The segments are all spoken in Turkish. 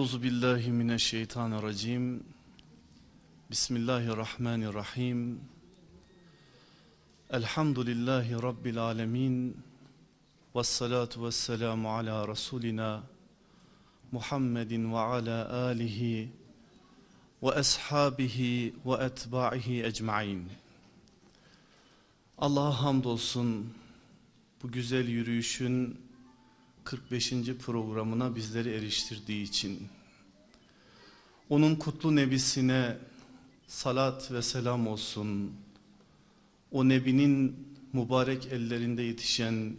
Euzu billahi mineşşeytanirracim. Bismillahirrahmanirrahim. Elhamdülillahi rabbil alamin. Ves salatu vesselamu ala rasulina Muhammedin ve ala alihi ve ashabihi ve etba'ihi ecmaîn. Allah'a hamdolsun bu güzel yürüyüşün 45. programına bizleri eriştirdiği için. Onun kutlu nebisine salat ve selam olsun. O nebinin mübarek ellerinde yetişen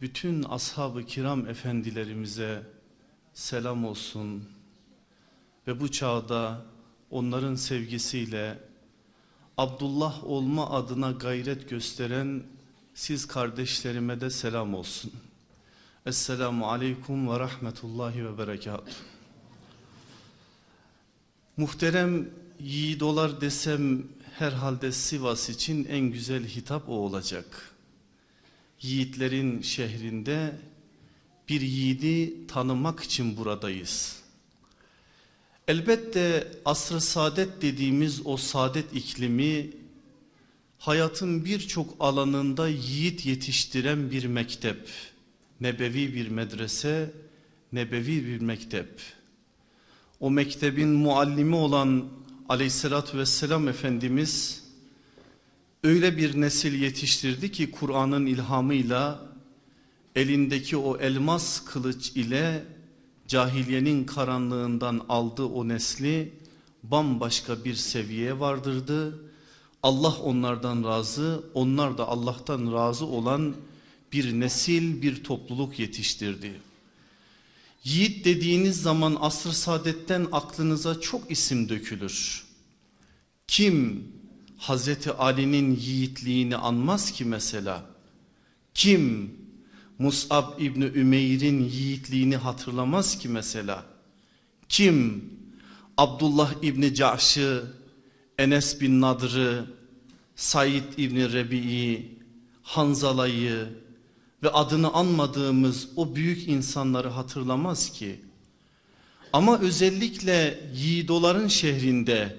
bütün ashab-ı kiram efendilerimize selam olsun. Ve bu çağda onların sevgisiyle Abdullah olma adına gayret gösteren siz kardeşlerime de selam olsun. Esselamu Aleyküm ve Rahmetullahi ve Berekatuhu. Muhterem yiğidolar desem herhalde Sivas için en güzel hitap o olacak. Yiğitlerin şehrinde bir yiğidi tanımak için buradayız. Elbette asr-ı saadet dediğimiz o saadet iklimi hayatın birçok alanında yiğit yetiştiren bir mektep nebevi bir medrese, nebevi bir mektep. O mektebin muallimi olan aleyhissalatü vesselam Efendimiz öyle bir nesil yetiştirdi ki Kur'an'ın ilhamıyla elindeki o elmas kılıç ile cahiliyenin karanlığından aldığı o nesli bambaşka bir seviyeye vardırdı. Allah onlardan razı, onlar da Allah'tan razı olan bir nesil bir topluluk yetiştirdi. Yiğit dediğiniz zaman asr saadetten aklınıza çok isim dökülür. Kim Hazreti Ali'nin yiğitliğini anmaz ki mesela? Kim Mus'ab İbni Ümeyr'in yiğitliğini hatırlamaz ki mesela? Kim Abdullah İbni Cahş'ı, Enes bin Nadr'ı, Said İbni Rebi'i, Hanzala'yı, ve adını anmadığımız o büyük insanları hatırlamaz ki. Ama özellikle yiğidoların şehrinde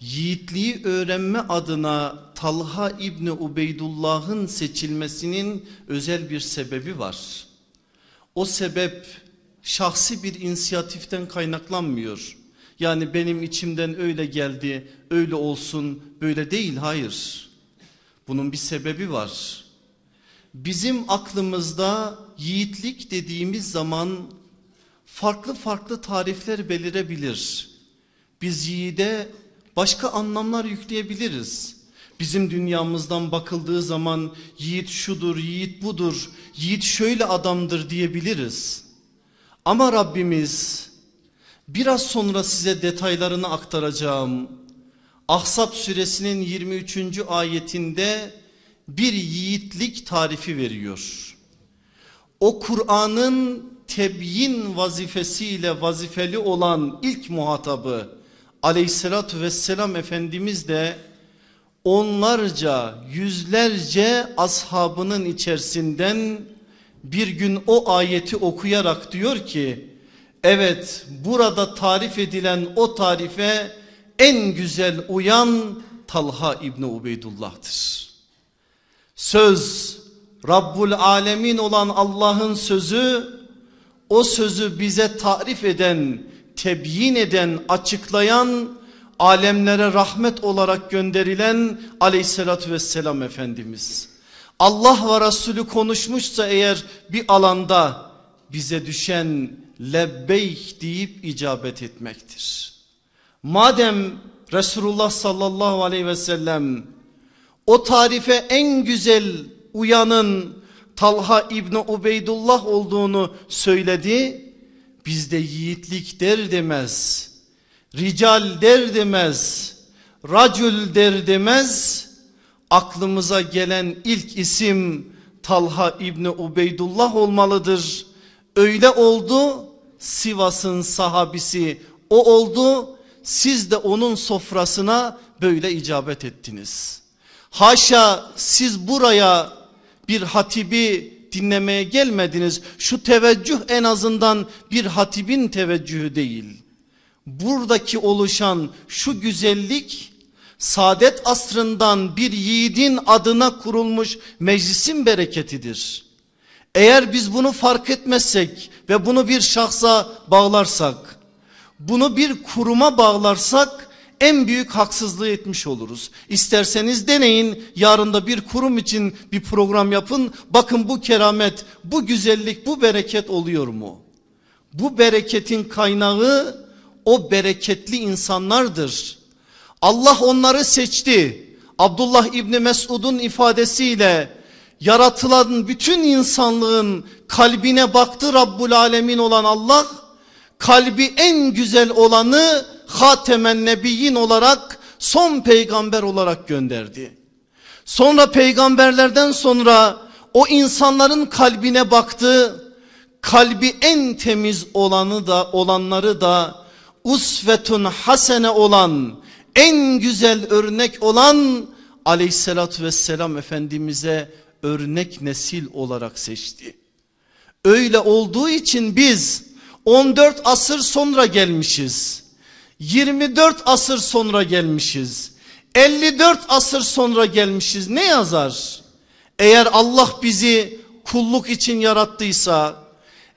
yiğitliği öğrenme adına Talha İbni Ubeydullah'ın seçilmesinin özel bir sebebi var. O sebep şahsi bir inisiyatiften kaynaklanmıyor. Yani benim içimden öyle geldi, öyle olsun, böyle değil, hayır. Bunun bir sebebi var. Bizim aklımızda yiğitlik dediğimiz zaman farklı farklı tarifler belirebilir. Biz yiğide başka anlamlar yükleyebiliriz. Bizim dünyamızdan bakıldığı zaman yiğit şudur, yiğit budur, yiğit şöyle adamdır diyebiliriz. Ama Rabbimiz biraz sonra size detaylarını aktaracağım. Ahzab suresinin 23. ayetinde bir yiğitlik tarifi veriyor. O Kur'an'ın tebyin vazifesiyle vazifeli olan ilk muhatabı aleyhissalatü vesselam Efendimiz de onlarca yüzlerce ashabının içerisinden bir gün o ayeti okuyarak diyor ki evet burada tarif edilen o tarife en güzel uyan Talha İbni Ubeydullah'tır. Söz Rabbul Alemin olan Allah'ın sözü o sözü bize tarif eden, tebyin eden, açıklayan alemlere rahmet olarak gönderilen aleyhissalatü vesselam Efendimiz. Allah ve Resulü konuşmuşsa eğer bir alanda bize düşen lebbeyk deyip icabet etmektir. Madem Resulullah sallallahu aleyhi ve sellem o tarife en güzel uyanın Talha İbni Ubeydullah olduğunu söyledi. Bizde yiğitlik der demez, rical der demez, racül der demez. Aklımıza gelen ilk isim Talha İbni Ubeydullah olmalıdır. Öyle oldu Sivas'ın sahabisi o oldu. Siz de onun sofrasına böyle icabet ettiniz. Haşa siz buraya bir hatibi dinlemeye gelmediniz. Şu teveccüh en azından bir hatibin teveccühü değil. Buradaki oluşan şu güzellik saadet asrından bir yiğidin adına kurulmuş meclisin bereketidir. Eğer biz bunu fark etmezsek ve bunu bir şahsa bağlarsak, bunu bir kuruma bağlarsak en büyük haksızlığı etmiş oluruz. İsterseniz deneyin yarın da bir kurum için bir program yapın. Bakın bu keramet, bu güzellik, bu bereket oluyor mu? Bu bereketin kaynağı o bereketli insanlardır. Allah onları seçti. Abdullah İbni Mesud'un ifadesiyle yaratılan bütün insanlığın kalbine baktı Rabbul Alemin olan Allah kalbi en güzel olanı Hatemen Nebiyyin olarak son peygamber olarak gönderdi. Sonra peygamberlerden sonra o insanların kalbine baktı. Kalbi en temiz olanı da olanları da usvetun hasene olan en güzel örnek olan aleyhissalatü vesselam efendimize örnek nesil olarak seçti. Öyle olduğu için biz 14 asır sonra gelmişiz. 24 asır sonra gelmişiz. 54 asır sonra gelmişiz. Ne yazar? Eğer Allah bizi kulluk için yarattıysa,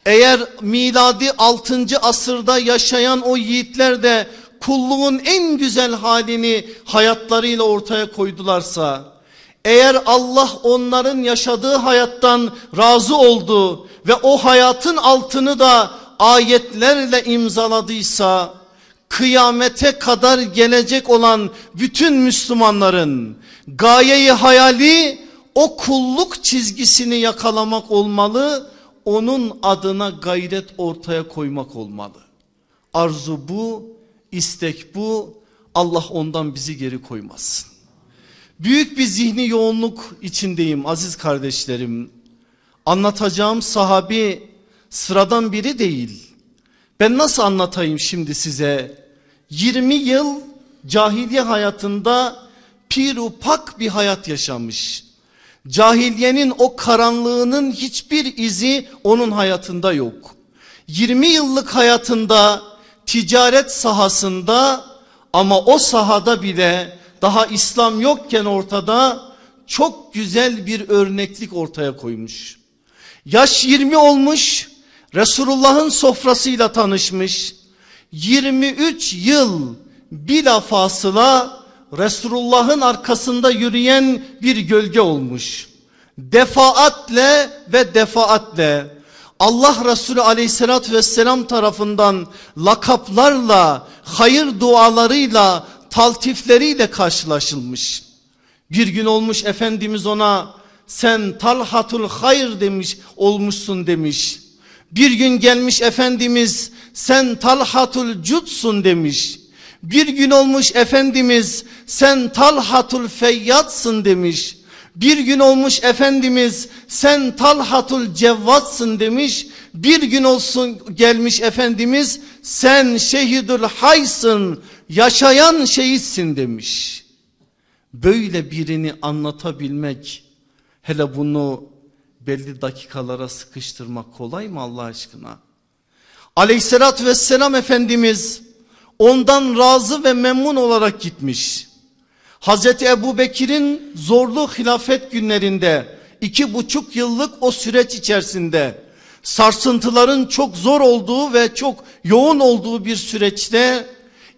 eğer miladi 6. asırda yaşayan o yiğitler de kulluğun en güzel halini hayatlarıyla ortaya koydularsa, eğer Allah onların yaşadığı hayattan razı oldu ve o hayatın altını da ayetlerle imzaladıysa kıyamete kadar gelecek olan bütün Müslümanların gayeyi hayali o kulluk çizgisini yakalamak olmalı. Onun adına gayret ortaya koymak olmalı. Arzu bu, istek bu. Allah ondan bizi geri koymasın. Büyük bir zihni yoğunluk içindeyim aziz kardeşlerim. Anlatacağım sahabi sıradan biri değil. Ben nasıl anlatayım şimdi size? 20 yıl cahiliye hayatında pirupak bir hayat yaşamış. Cahiliyenin o karanlığının hiçbir izi onun hayatında yok. 20 yıllık hayatında ticaret sahasında ama o sahada bile daha İslam yokken ortada çok güzel bir örneklik ortaya koymuş. Yaş 20 olmuş Resulullah'ın sofrasıyla tanışmış. 23 yıl bilafasıla Resulullah'ın arkasında yürüyen bir gölge olmuş. Defaatle ve defaatle Allah Resulü aleyhissalatü vesselam tarafından lakaplarla, hayır dualarıyla, taltifleriyle karşılaşılmış. Bir gün olmuş Efendimiz ona sen talhatul hayır demiş olmuşsun demiş. Bir gün gelmiş Efendimiz sen talhatul cutsun demiş. Bir gün olmuş Efendimiz sen talhatul feyyatsın demiş. Bir gün olmuş Efendimiz sen talhatul cevvatsın demiş. Bir gün olsun gelmiş Efendimiz sen şehidül haysın yaşayan şehitsin demiş. Böyle birini anlatabilmek hele bunu belli dakikalara sıkıştırmak kolay mı Allah aşkına? Aleyhissalatü vesselam Efendimiz ondan razı ve memnun olarak gitmiş. Hazreti Ebu Bekir'in zorlu hilafet günlerinde iki buçuk yıllık o süreç içerisinde sarsıntıların çok zor olduğu ve çok yoğun olduğu bir süreçte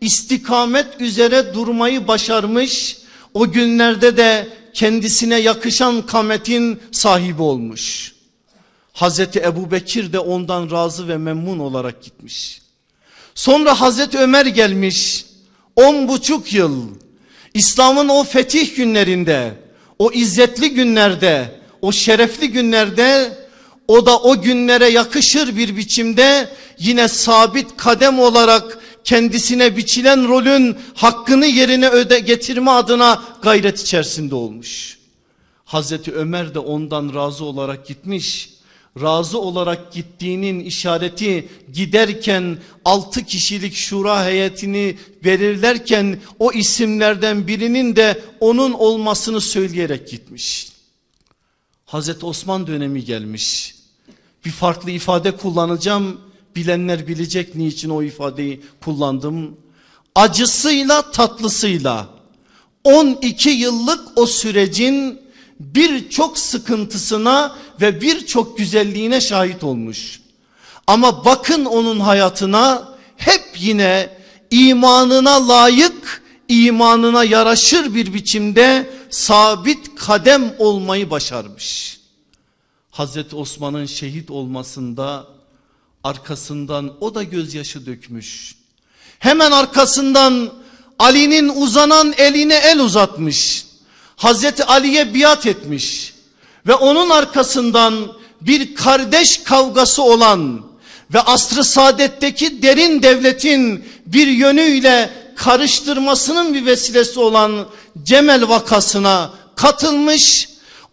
istikamet üzere durmayı başarmış. O günlerde de kendisine yakışan kametin sahibi olmuş. Hazreti Ebu Bekir de ondan razı ve memnun olarak gitmiş. Sonra Hazreti Ömer gelmiş. On buçuk yıl İslam'ın o fetih günlerinde, o izzetli günlerde, o şerefli günlerde o da o günlere yakışır bir biçimde yine sabit kadem olarak kendisine biçilen rolün hakkını yerine öde getirme adına gayret içerisinde olmuş. Hazreti Ömer de ondan razı olarak gitmiş. Razı olarak gittiğinin işareti giderken altı kişilik şura heyetini verirlerken o isimlerden birinin de onun olmasını söyleyerek gitmiş. Hazreti Osman dönemi gelmiş. Bir farklı ifade kullanacağım. Bilenler bilecek niçin o ifadeyi kullandım. Acısıyla tatlısıyla 12 yıllık o sürecin birçok sıkıntısına ve birçok güzelliğine şahit olmuş. Ama bakın onun hayatına hep yine imanına layık, imanına yaraşır bir biçimde sabit kadem olmayı başarmış. Hazreti Osman'ın şehit olmasında arkasından o da gözyaşı dökmüş. Hemen arkasından Ali'nin uzanan eline el uzatmış. Hazreti Ali'ye biat etmiş. Ve onun arkasından bir kardeş kavgası olan ve asrı saadetteki derin devletin bir yönüyle karıştırmasının bir vesilesi olan Cemel vakasına katılmış.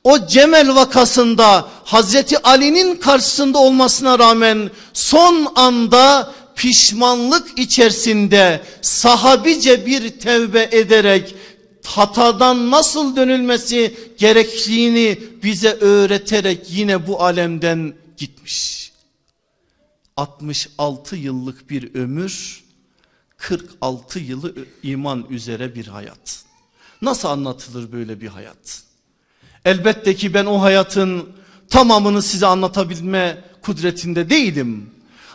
O Cemel vakasında Hazreti Ali'nin karşısında olmasına rağmen son anda pişmanlık içerisinde sahabice bir tevbe ederek hatadan nasıl dönülmesi gerektiğini bize öğreterek yine bu alemden gitmiş. 66 yıllık bir ömür 46 yılı iman üzere bir hayat. Nasıl anlatılır böyle bir hayat? Elbette ki ben o hayatın tamamını size anlatabilme kudretinde değilim.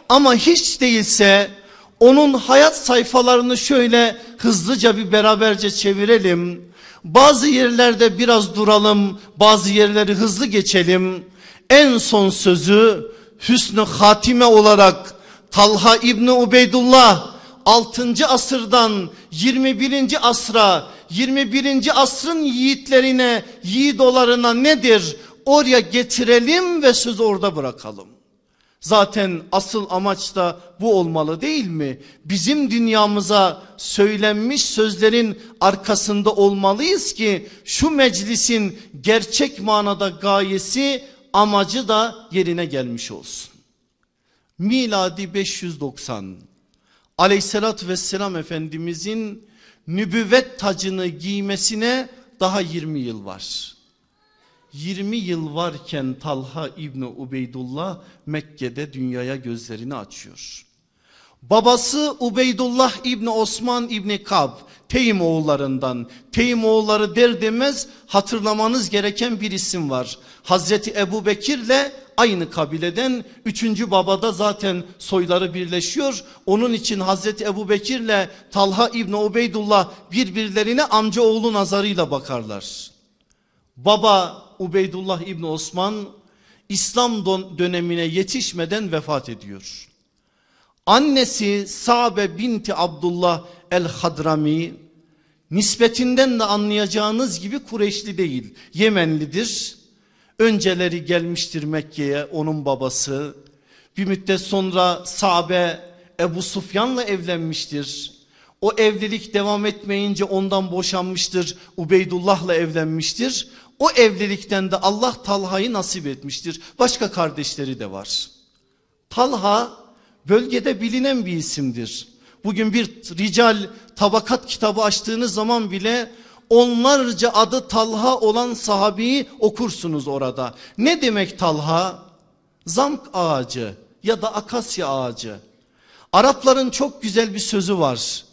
Ama hiç değilse onun hayat sayfalarını şöyle hızlıca bir beraberce çevirelim. Bazı yerlerde biraz duralım, bazı yerleri hızlı geçelim. En son sözü hüsnü hatime olarak Talha İbni Ubeydullah 6. asırdan 21. asra 21. asrın yiğitlerine yiğidolarına nedir? Oraya getirelim ve sözü orada bırakalım. Zaten asıl amaç da bu olmalı değil mi? Bizim dünyamıza söylenmiş sözlerin arkasında olmalıyız ki şu meclisin gerçek manada gayesi amacı da yerine gelmiş olsun. Miladi 590 aleyhissalatü vesselam efendimizin nübüvvet tacını giymesine daha 20 yıl var. 20 yıl varken Talha İbni Ubeydullah Mekke'de dünyaya gözlerini açıyor. Babası Ubeydullah İbni Osman İbni Kab Teyim oğullarından. Teyim oğulları der demez hatırlamanız gereken bir isim var. Hazreti Ebu Bekir'le aynı kabileden üçüncü babada zaten soyları birleşiyor. Onun için Hazreti Ebu Bekir'le Talha İbni Ubeydullah birbirlerine amca oğlu nazarıyla bakarlar. Baba Ubeydullah İbni Osman İslam dönemine yetişmeden vefat ediyor. Annesi Sabe binti Abdullah el-Hadrami nispetinden de anlayacağınız gibi Kureyşli değil Yemenlidir. Önceleri gelmiştir Mekke'ye onun babası. Bir müddet sonra Sabe Ebu Sufyan'la evlenmiştir. O evlilik devam etmeyince ondan boşanmıştır. Ubeydullah'la evlenmiştir. O evlilikten de Allah Talha'yı nasip etmiştir. Başka kardeşleri de var. Talha bölgede bilinen bir isimdir. Bugün bir rical tabakat kitabı açtığınız zaman bile onlarca adı Talha olan sahabeyi okursunuz orada. Ne demek Talha? Zamk ağacı ya da akasya ağacı. Arapların çok güzel bir sözü var.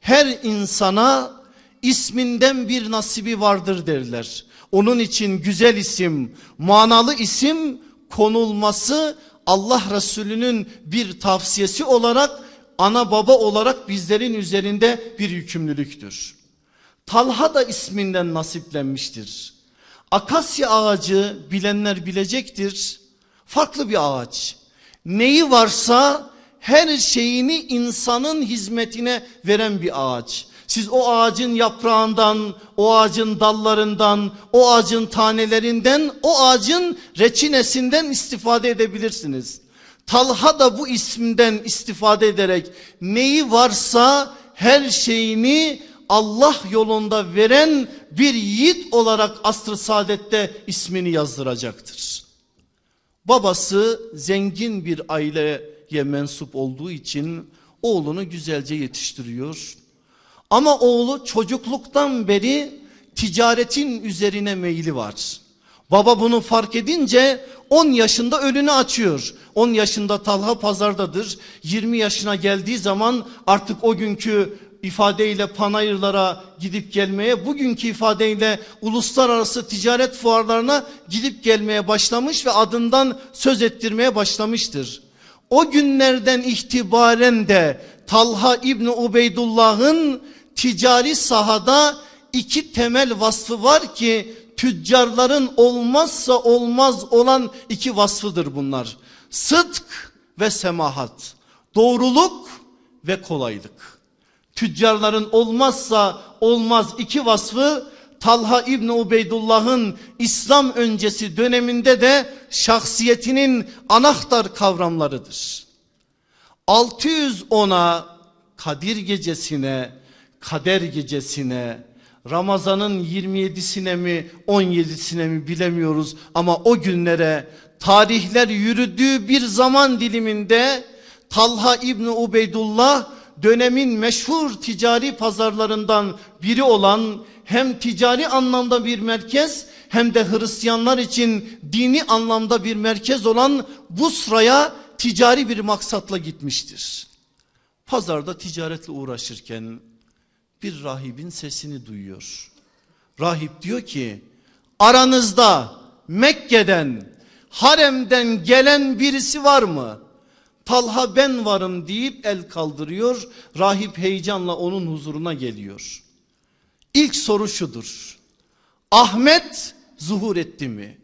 Her insana isminden bir nasibi vardır derler. Onun için güzel isim, manalı isim konulması Allah Resulü'nün bir tavsiyesi olarak ana baba olarak bizlerin üzerinde bir yükümlülüktür. Talha da isminden nasiplenmiştir. Akasya ağacı bilenler bilecektir. Farklı bir ağaç. Neyi varsa her şeyini insanın hizmetine veren bir ağaç. Siz o ağacın yaprağından, o ağacın dallarından, o ağacın tanelerinden, o ağacın reçinesinden istifade edebilirsiniz. Talha da bu isimden istifade ederek neyi varsa her şeyini Allah yolunda veren bir yiğit olarak asr-ı saadette ismini yazdıracaktır. Babası zengin bir aileye mensup olduğu için oğlunu güzelce yetiştiriyor. Ama oğlu çocukluktan beri ticaretin üzerine meyli var. Baba bunu fark edince 10 yaşında önünü açıyor. 10 yaşında Talha pazardadır. 20 yaşına geldiği zaman artık o günkü ifadeyle panayırlara gidip gelmeye, bugünkü ifadeyle uluslararası ticaret fuarlarına gidip gelmeye başlamış ve adından söz ettirmeye başlamıştır. O günlerden itibaren de Talha İbni Ubeydullah'ın ticari sahada iki temel vasfı var ki tüccarların olmazsa olmaz olan iki vasfıdır bunlar. Sıdk ve semahat. Doğruluk ve kolaylık. Tüccarların olmazsa olmaz iki vasfı Talha İbni Ubeydullah'ın İslam öncesi döneminde de şahsiyetinin anahtar kavramlarıdır. 610'a Kadir gecesine, Kader gecesine, Ramazan'ın 27'sine mi 17'sine mi bilemiyoruz ama o günlere tarihler yürüdüğü bir zaman diliminde Talha İbni Ubeydullah dönemin meşhur ticari pazarlarından biri olan hem ticari anlamda bir merkez hem de Hristiyanlar için dini anlamda bir merkez olan Busra'ya ticari bir maksatla gitmiştir. Pazarda ticaretle uğraşırken bir rahibin sesini duyuyor. Rahip diyor ki aranızda Mekke'den haremden gelen birisi var mı? Talha ben varım deyip el kaldırıyor. Rahip heyecanla onun huzuruna geliyor. İlk soru şudur. Ahmet zuhur etti mi?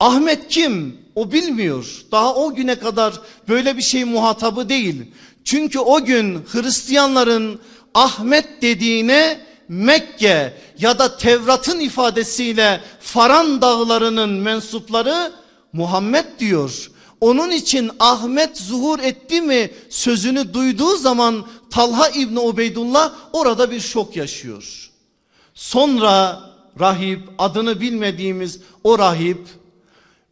Ahmet kim? O bilmiyor. Daha o güne kadar böyle bir şey muhatabı değil. Çünkü o gün Hristiyanların Ahmet dediğine Mekke ya da Tevrat'ın ifadesiyle Faran dağlarının mensupları Muhammed diyor. Onun için Ahmet zuhur etti mi sözünü duyduğu zaman Talha İbni Ubeydullah orada bir şok yaşıyor. Sonra rahip adını bilmediğimiz o rahip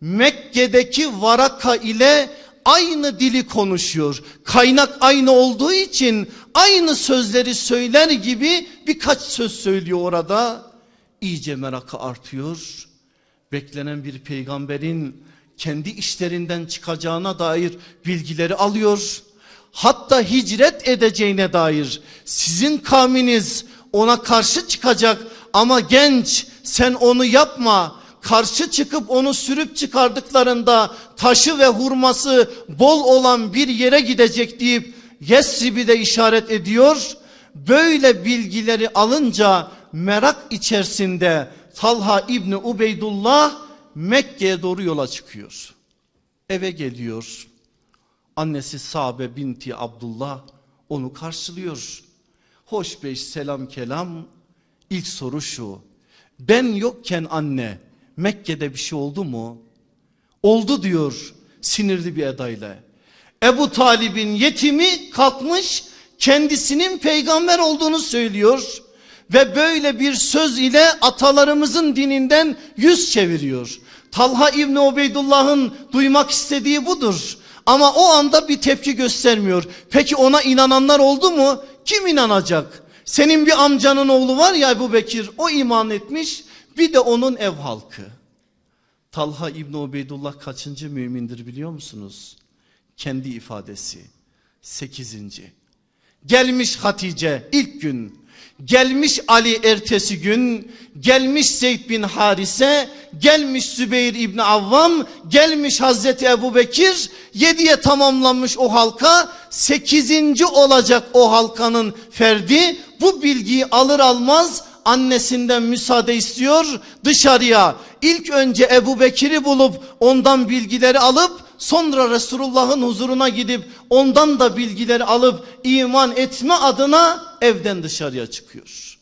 Mekke'deki Varaka ile aynı dili konuşuyor. Kaynak aynı olduğu için aynı sözleri söyler gibi birkaç söz söylüyor orada. İyice merakı artıyor. Beklenen bir peygamberin kendi işlerinden çıkacağına dair bilgileri alıyor. Hatta hicret edeceğine dair sizin kavminiz ona karşı çıkacak ama genç sen onu yapma karşı çıkıp onu sürüp çıkardıklarında taşı ve hurması bol olan bir yere gidecek deyip Yesrib'i de işaret ediyor. Böyle bilgileri alınca merak içerisinde Talha İbni Ubeydullah Mekke'ye doğru yola çıkıyor. Eve geliyor. Annesi Sabe binti Abdullah onu karşılıyor. Hoş beş selam kelam. İlk soru şu. Ben yokken anne Mekke'de bir şey oldu mu? Oldu diyor sinirli bir edayla. Ebu Talib'in yetimi kalkmış kendisinin peygamber olduğunu söylüyor. Ve böyle bir söz ile atalarımızın dininden yüz çeviriyor. Talha İbni Ubeydullah'ın duymak istediği budur. Ama o anda bir tepki göstermiyor. Peki ona inananlar oldu mu? Kim inanacak? Senin bir amcanın oğlu var ya Ebu Bekir o iman etmiş bir de onun ev halkı. Talha İbni Ubeydullah kaçıncı mümindir biliyor musunuz? Kendi ifadesi. Sekizinci. Gelmiş Hatice ilk gün. Gelmiş Ali ertesi gün. Gelmiş Zeyd bin Harise. Gelmiş Sübeyir İbni Avvam. Gelmiş Hazreti Ebu Bekir. Yediye tamamlanmış o halka. Sekizinci olacak o halkanın ferdi. Bu bilgiyi alır almaz annesinden müsaade istiyor dışarıya. İlk önce Ebu Bekir'i bulup ondan bilgileri alıp sonra Resulullah'ın huzuruna gidip ondan da bilgileri alıp iman etme adına evden dışarıya çıkıyor.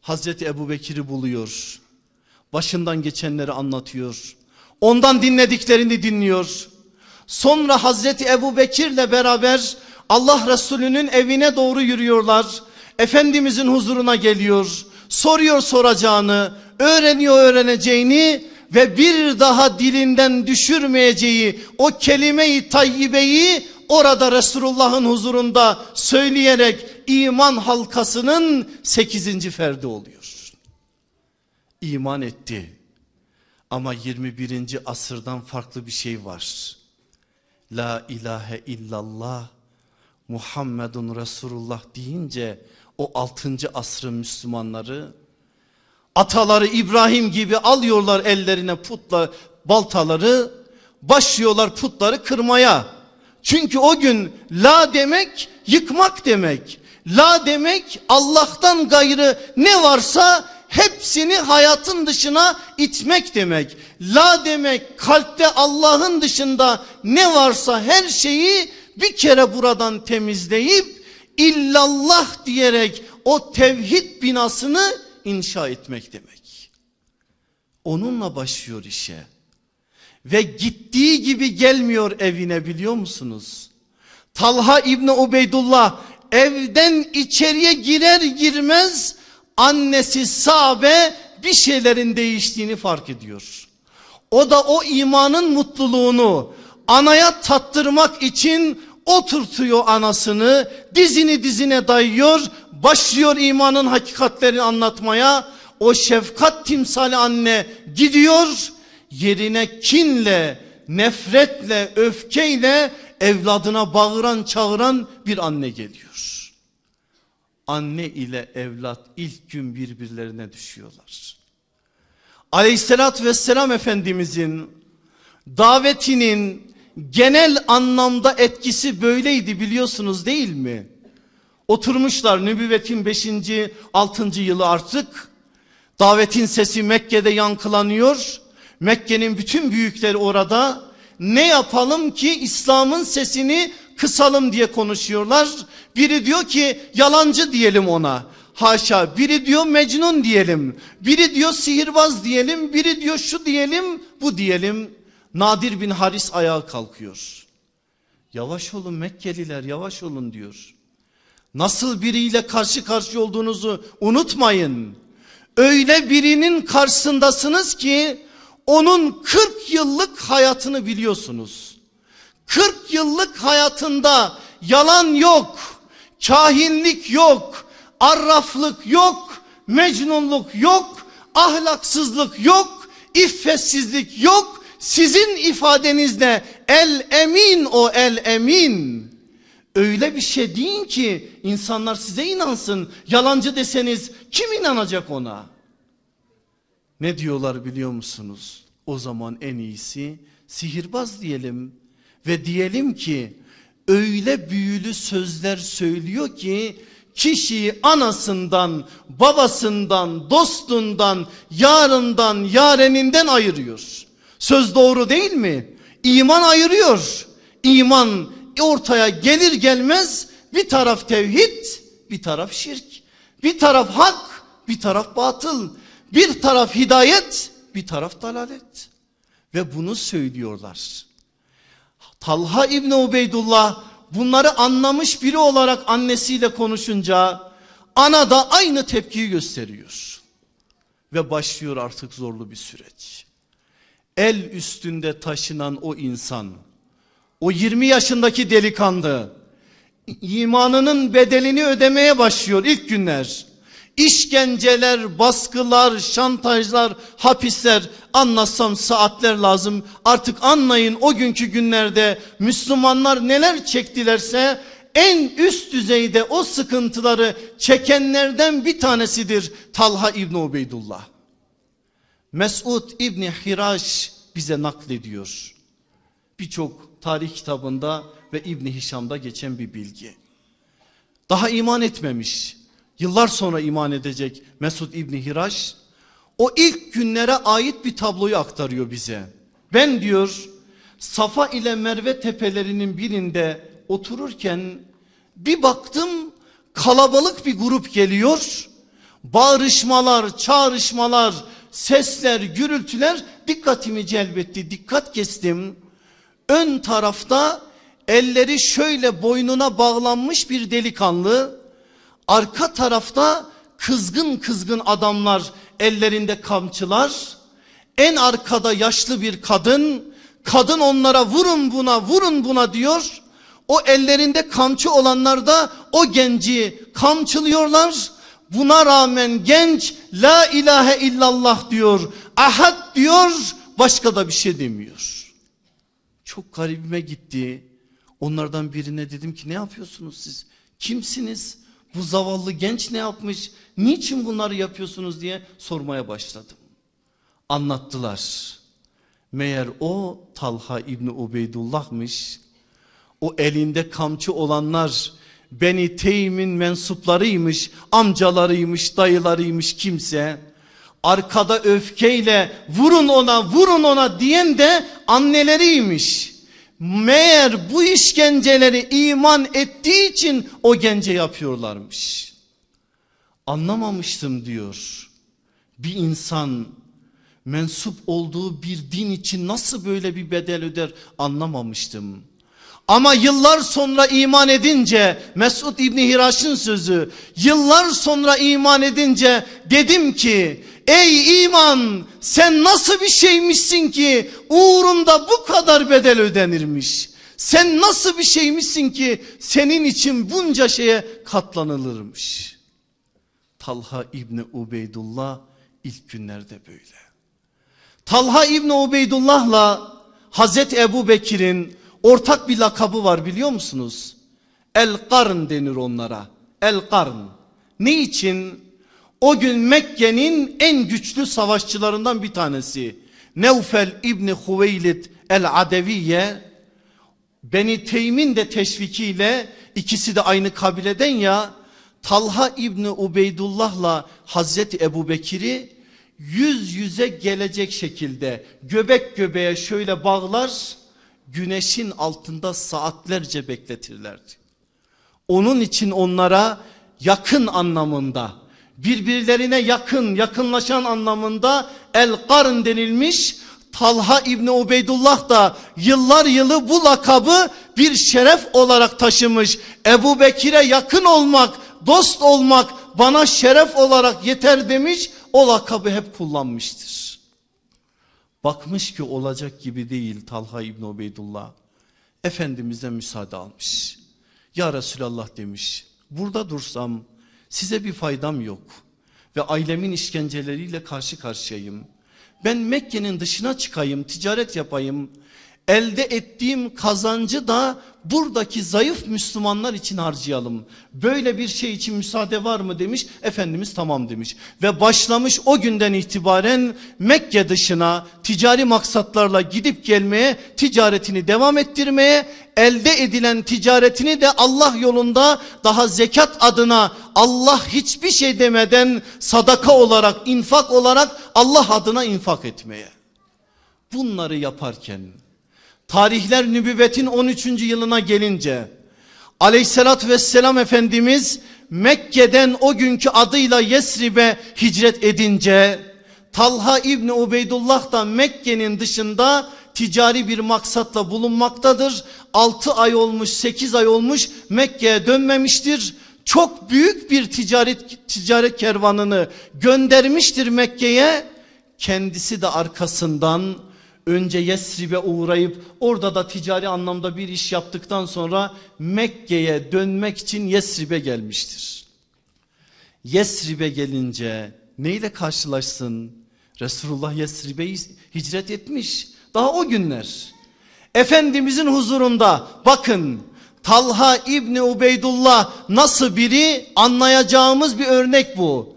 Hazreti Ebu Bekir'i buluyor. Başından geçenleri anlatıyor. Ondan dinlediklerini dinliyor. Sonra Hazreti Ebu Bekir'le beraber Allah Resulü'nün evine doğru yürüyorlar. Efendimizin huzuruna geliyor soruyor soracağını, öğreniyor öğreneceğini ve bir daha dilinden düşürmeyeceği o kelime-i tayyibeyi orada Resulullah'ın huzurunda söyleyerek iman halkasının sekizinci ferdi oluyor. İman etti Ama 21. asırdan farklı bir şey var. La ilahe illallah Muhammedun Resulullah deyince o 6. asrın Müslümanları ataları İbrahim gibi alıyorlar ellerine putla baltaları başlıyorlar putları kırmaya. Çünkü o gün la demek yıkmak demek. La demek Allah'tan gayrı ne varsa hepsini hayatın dışına itmek demek. La demek kalpte Allah'ın dışında ne varsa her şeyi bir kere buradan temizleyip illallah diyerek o tevhid binasını inşa etmek demek. Onunla başlıyor işe. Ve gittiği gibi gelmiyor evine biliyor musunuz? Talha İbni Ubeydullah evden içeriye girer girmez annesi Sabe bir şeylerin değiştiğini fark ediyor. O da o imanın mutluluğunu anaya tattırmak için oturtuyor anasını dizini dizine dayıyor başlıyor imanın hakikatlerini anlatmaya o şefkat timsali anne gidiyor yerine kinle nefretle öfkeyle evladına bağıran çağıran bir anne geliyor. Anne ile evlat ilk gün birbirlerine düşüyorlar. Aleyhissalatü vesselam Efendimizin davetinin genel anlamda etkisi böyleydi biliyorsunuz değil mi? Oturmuşlar nübüvvetin 5. 6. yılı artık. Davetin sesi Mekke'de yankılanıyor. Mekke'nin bütün büyükleri orada. Ne yapalım ki İslam'ın sesini kısalım diye konuşuyorlar. Biri diyor ki yalancı diyelim ona. Haşa biri diyor mecnun diyelim. Biri diyor sihirbaz diyelim. Biri diyor şu diyelim bu diyelim. Nadir bin Haris ayağa kalkıyor. Yavaş olun Mekkeliler yavaş olun diyor. Nasıl biriyle karşı karşı olduğunuzu unutmayın. Öyle birinin karşısındasınız ki onun 40 yıllık hayatını biliyorsunuz. 40 yıllık hayatında yalan yok, kahinlik yok, arraflık yok, mecnunluk yok, ahlaksızlık yok, iffetsizlik yok. Sizin ifadenizle el emin o el emin. Öyle bir şey deyin ki insanlar size inansın. Yalancı deseniz kim inanacak ona? Ne diyorlar biliyor musunuz? O zaman en iyisi sihirbaz diyelim ve diyelim ki öyle büyülü sözler söylüyor ki kişiyi anasından, babasından, dostundan, yarından, yareninden ayırıyor. Söz doğru değil mi? İman ayırıyor. İman ortaya gelir gelmez bir taraf tevhid, bir taraf şirk. Bir taraf hak, bir taraf batıl. Bir taraf hidayet, bir taraf dalalet. Ve bunu söylüyorlar. Talha İbni Ubeydullah bunları anlamış biri olarak annesiyle konuşunca ana da aynı tepkiyi gösteriyor. Ve başlıyor artık zorlu bir süreç. El üstünde taşınan o insan, o 20 yaşındaki delikanlı imanının bedelini ödemeye başlıyor ilk günler. İşkenceler, baskılar, şantajlar, hapisler anlatsam saatler lazım. Artık anlayın o günkü günlerde Müslümanlar neler çektilerse en üst düzeyde o sıkıntıları çekenlerden bir tanesidir Talha İbni Ubeydullah. Mesud İbni Hiraş bize naklediyor. Birçok tarih kitabında ve İbni Hişam'da geçen bir bilgi. Daha iman etmemiş Yıllar sonra iman edecek Mesud İbni Hiraş o ilk günlere ait bir tabloyu aktarıyor bize. Ben diyor Safa ile Merve tepelerinin birinde otururken bir baktım kalabalık bir grup geliyor. Bağrışmalar, çağrışmalar, sesler, gürültüler dikkatimi celbetti. Dikkat kestim. Ön tarafta elleri şöyle boynuna bağlanmış bir delikanlı Arka tarafta kızgın kızgın adamlar ellerinde kamçılar. En arkada yaşlı bir kadın. Kadın onlara vurun buna vurun buna diyor. O ellerinde kamçı olanlar da o genci kamçılıyorlar. Buna rağmen genç la ilahe illallah diyor. Ahad diyor başka da bir şey demiyor. Çok garibime gitti. Onlardan birine dedim ki ne yapıyorsunuz siz? Kimsiniz? Bu zavallı genç ne yapmış? Niçin bunları yapıyorsunuz diye sormaya başladım. Anlattılar. Meğer o Talha İbni Ubeydullah'mış. O elinde kamçı olanlar Beni Teym'in mensuplarıymış, amcalarıymış, dayılarıymış kimse. Arkada öfkeyle vurun ona, vurun ona diyen de anneleriymiş. Meğer bu işkenceleri iman ettiği için o gence yapıyorlarmış. Anlamamıştım diyor. Bir insan mensup olduğu bir din için nasıl böyle bir bedel öder anlamamıştım. Ama yıllar sonra iman edince Mesud İbni Hiraş'ın sözü yıllar sonra iman edince dedim ki ey iman sen nasıl bir şeymişsin ki uğrunda bu kadar bedel ödenirmiş. Sen nasıl bir şeymişsin ki senin için bunca şeye katlanılırmış. Talha İbni Ubeydullah ilk günlerde böyle. Talha İbni Ubeydullah'la Hazreti Ebu Bekir'in ortak bir lakabı var biliyor musunuz? El Karn denir onlara. El Karn. Ne için? O gün Mekke'nin en güçlü savaşçılarından bir tanesi. Nevfel İbni Huveylid El Adeviye Beni Teym'in de teşvikiyle ikisi de aynı kabileden ya Talha İbni Ubeydullah'la Hazreti Ebu Bekir'i yüz yüze gelecek şekilde göbek göbeğe şöyle bağlar güneşin altında saatlerce bekletirlerdi. Onun için onlara yakın anlamında birbirlerine yakın yakınlaşan anlamında el karn denilmiş. Talha İbni Ubeydullah da yıllar yılı bu lakabı bir şeref olarak taşımış. Ebu Bekir'e yakın olmak, dost olmak bana şeref olarak yeter demiş. O lakabı hep kullanmıştır. Bakmış ki olacak gibi değil Talha İbni Ubeydullah. Efendimiz'e müsaade almış. Ya Resulallah demiş burada dursam size bir faydam yok. Ve ailemin işkenceleriyle karşı karşıyayım. Ben Mekke'nin dışına çıkayım ticaret yapayım. Elde ettiğim kazancı da buradaki zayıf Müslümanlar için harcayalım. Böyle bir şey için müsaade var mı demiş. Efendimiz tamam demiş. Ve başlamış o günden itibaren Mekke dışına ticari maksatlarla gidip gelmeye, ticaretini devam ettirmeye, elde edilen ticaretini de Allah yolunda daha zekat adına Allah hiçbir şey demeden sadaka olarak, infak olarak Allah adına infak etmeye. Bunları yaparken Tarihler nübüvvetin 13. yılına gelince aleyhissalatü vesselam Efendimiz Mekke'den o günkü adıyla Yesrib'e hicret edince Talha İbni Ubeydullah da Mekke'nin dışında ticari bir maksatla bulunmaktadır. 6 ay olmuş 8 ay olmuş Mekke'ye dönmemiştir. Çok büyük bir ticaret ticaret kervanını göndermiştir Mekke'ye. Kendisi de arkasından önce Yesrib'e uğrayıp orada da ticari anlamda bir iş yaptıktan sonra Mekke'ye dönmek için Yesrib'e gelmiştir. Yesrib'e gelince neyle karşılaşsın? Resulullah Yesrib'e hicret etmiş. Daha o günler. Efendimizin huzurunda bakın Talha İbni Ubeydullah nasıl biri anlayacağımız bir örnek bu.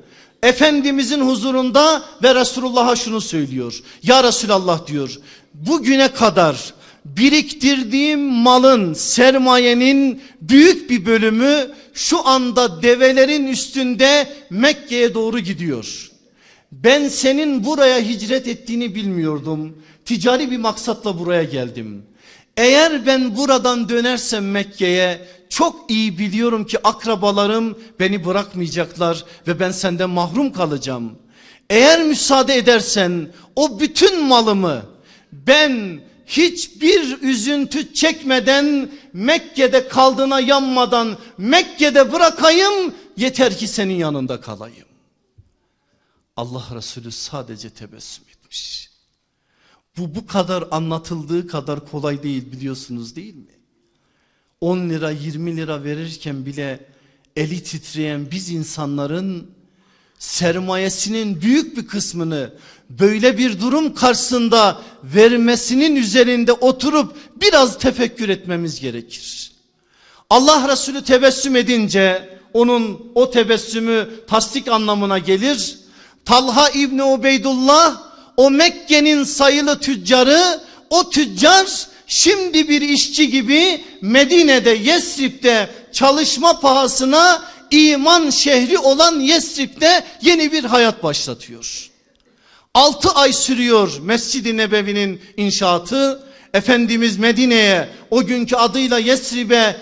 Efendimizin huzurunda ve Resulullah'a şunu söylüyor. Ya Resulallah diyor bugüne kadar biriktirdiğim malın sermayenin büyük bir bölümü şu anda develerin üstünde Mekke'ye doğru gidiyor. Ben senin buraya hicret ettiğini bilmiyordum. Ticari bir maksatla buraya geldim. Eğer ben buradan dönersem Mekke'ye çok iyi biliyorum ki akrabalarım beni bırakmayacaklar ve ben senden mahrum kalacağım. Eğer müsaade edersen o bütün malımı ben hiçbir üzüntü çekmeden Mekke'de kaldığına yanmadan Mekke'de bırakayım yeter ki senin yanında kalayım. Allah Resulü sadece tebessüm etmiş. Bu bu kadar anlatıldığı kadar kolay değil biliyorsunuz değil mi? 10 lira 20 lira verirken bile eli titreyen biz insanların sermayesinin büyük bir kısmını böyle bir durum karşısında vermesinin üzerinde oturup biraz tefekkür etmemiz gerekir. Allah Resulü tebessüm edince onun o tebessümü tasdik anlamına gelir. Talha İbni Ubeydullah o Mekke'nin sayılı tüccarı o tüccar şimdi bir işçi gibi Medine'de Yesrib'de çalışma pahasına iman şehri olan Yesrib'de yeni bir hayat başlatıyor. 6 ay sürüyor Mescid-i Nebevi'nin inşaatı. Efendimiz Medine'ye o günkü adıyla Yesrib'e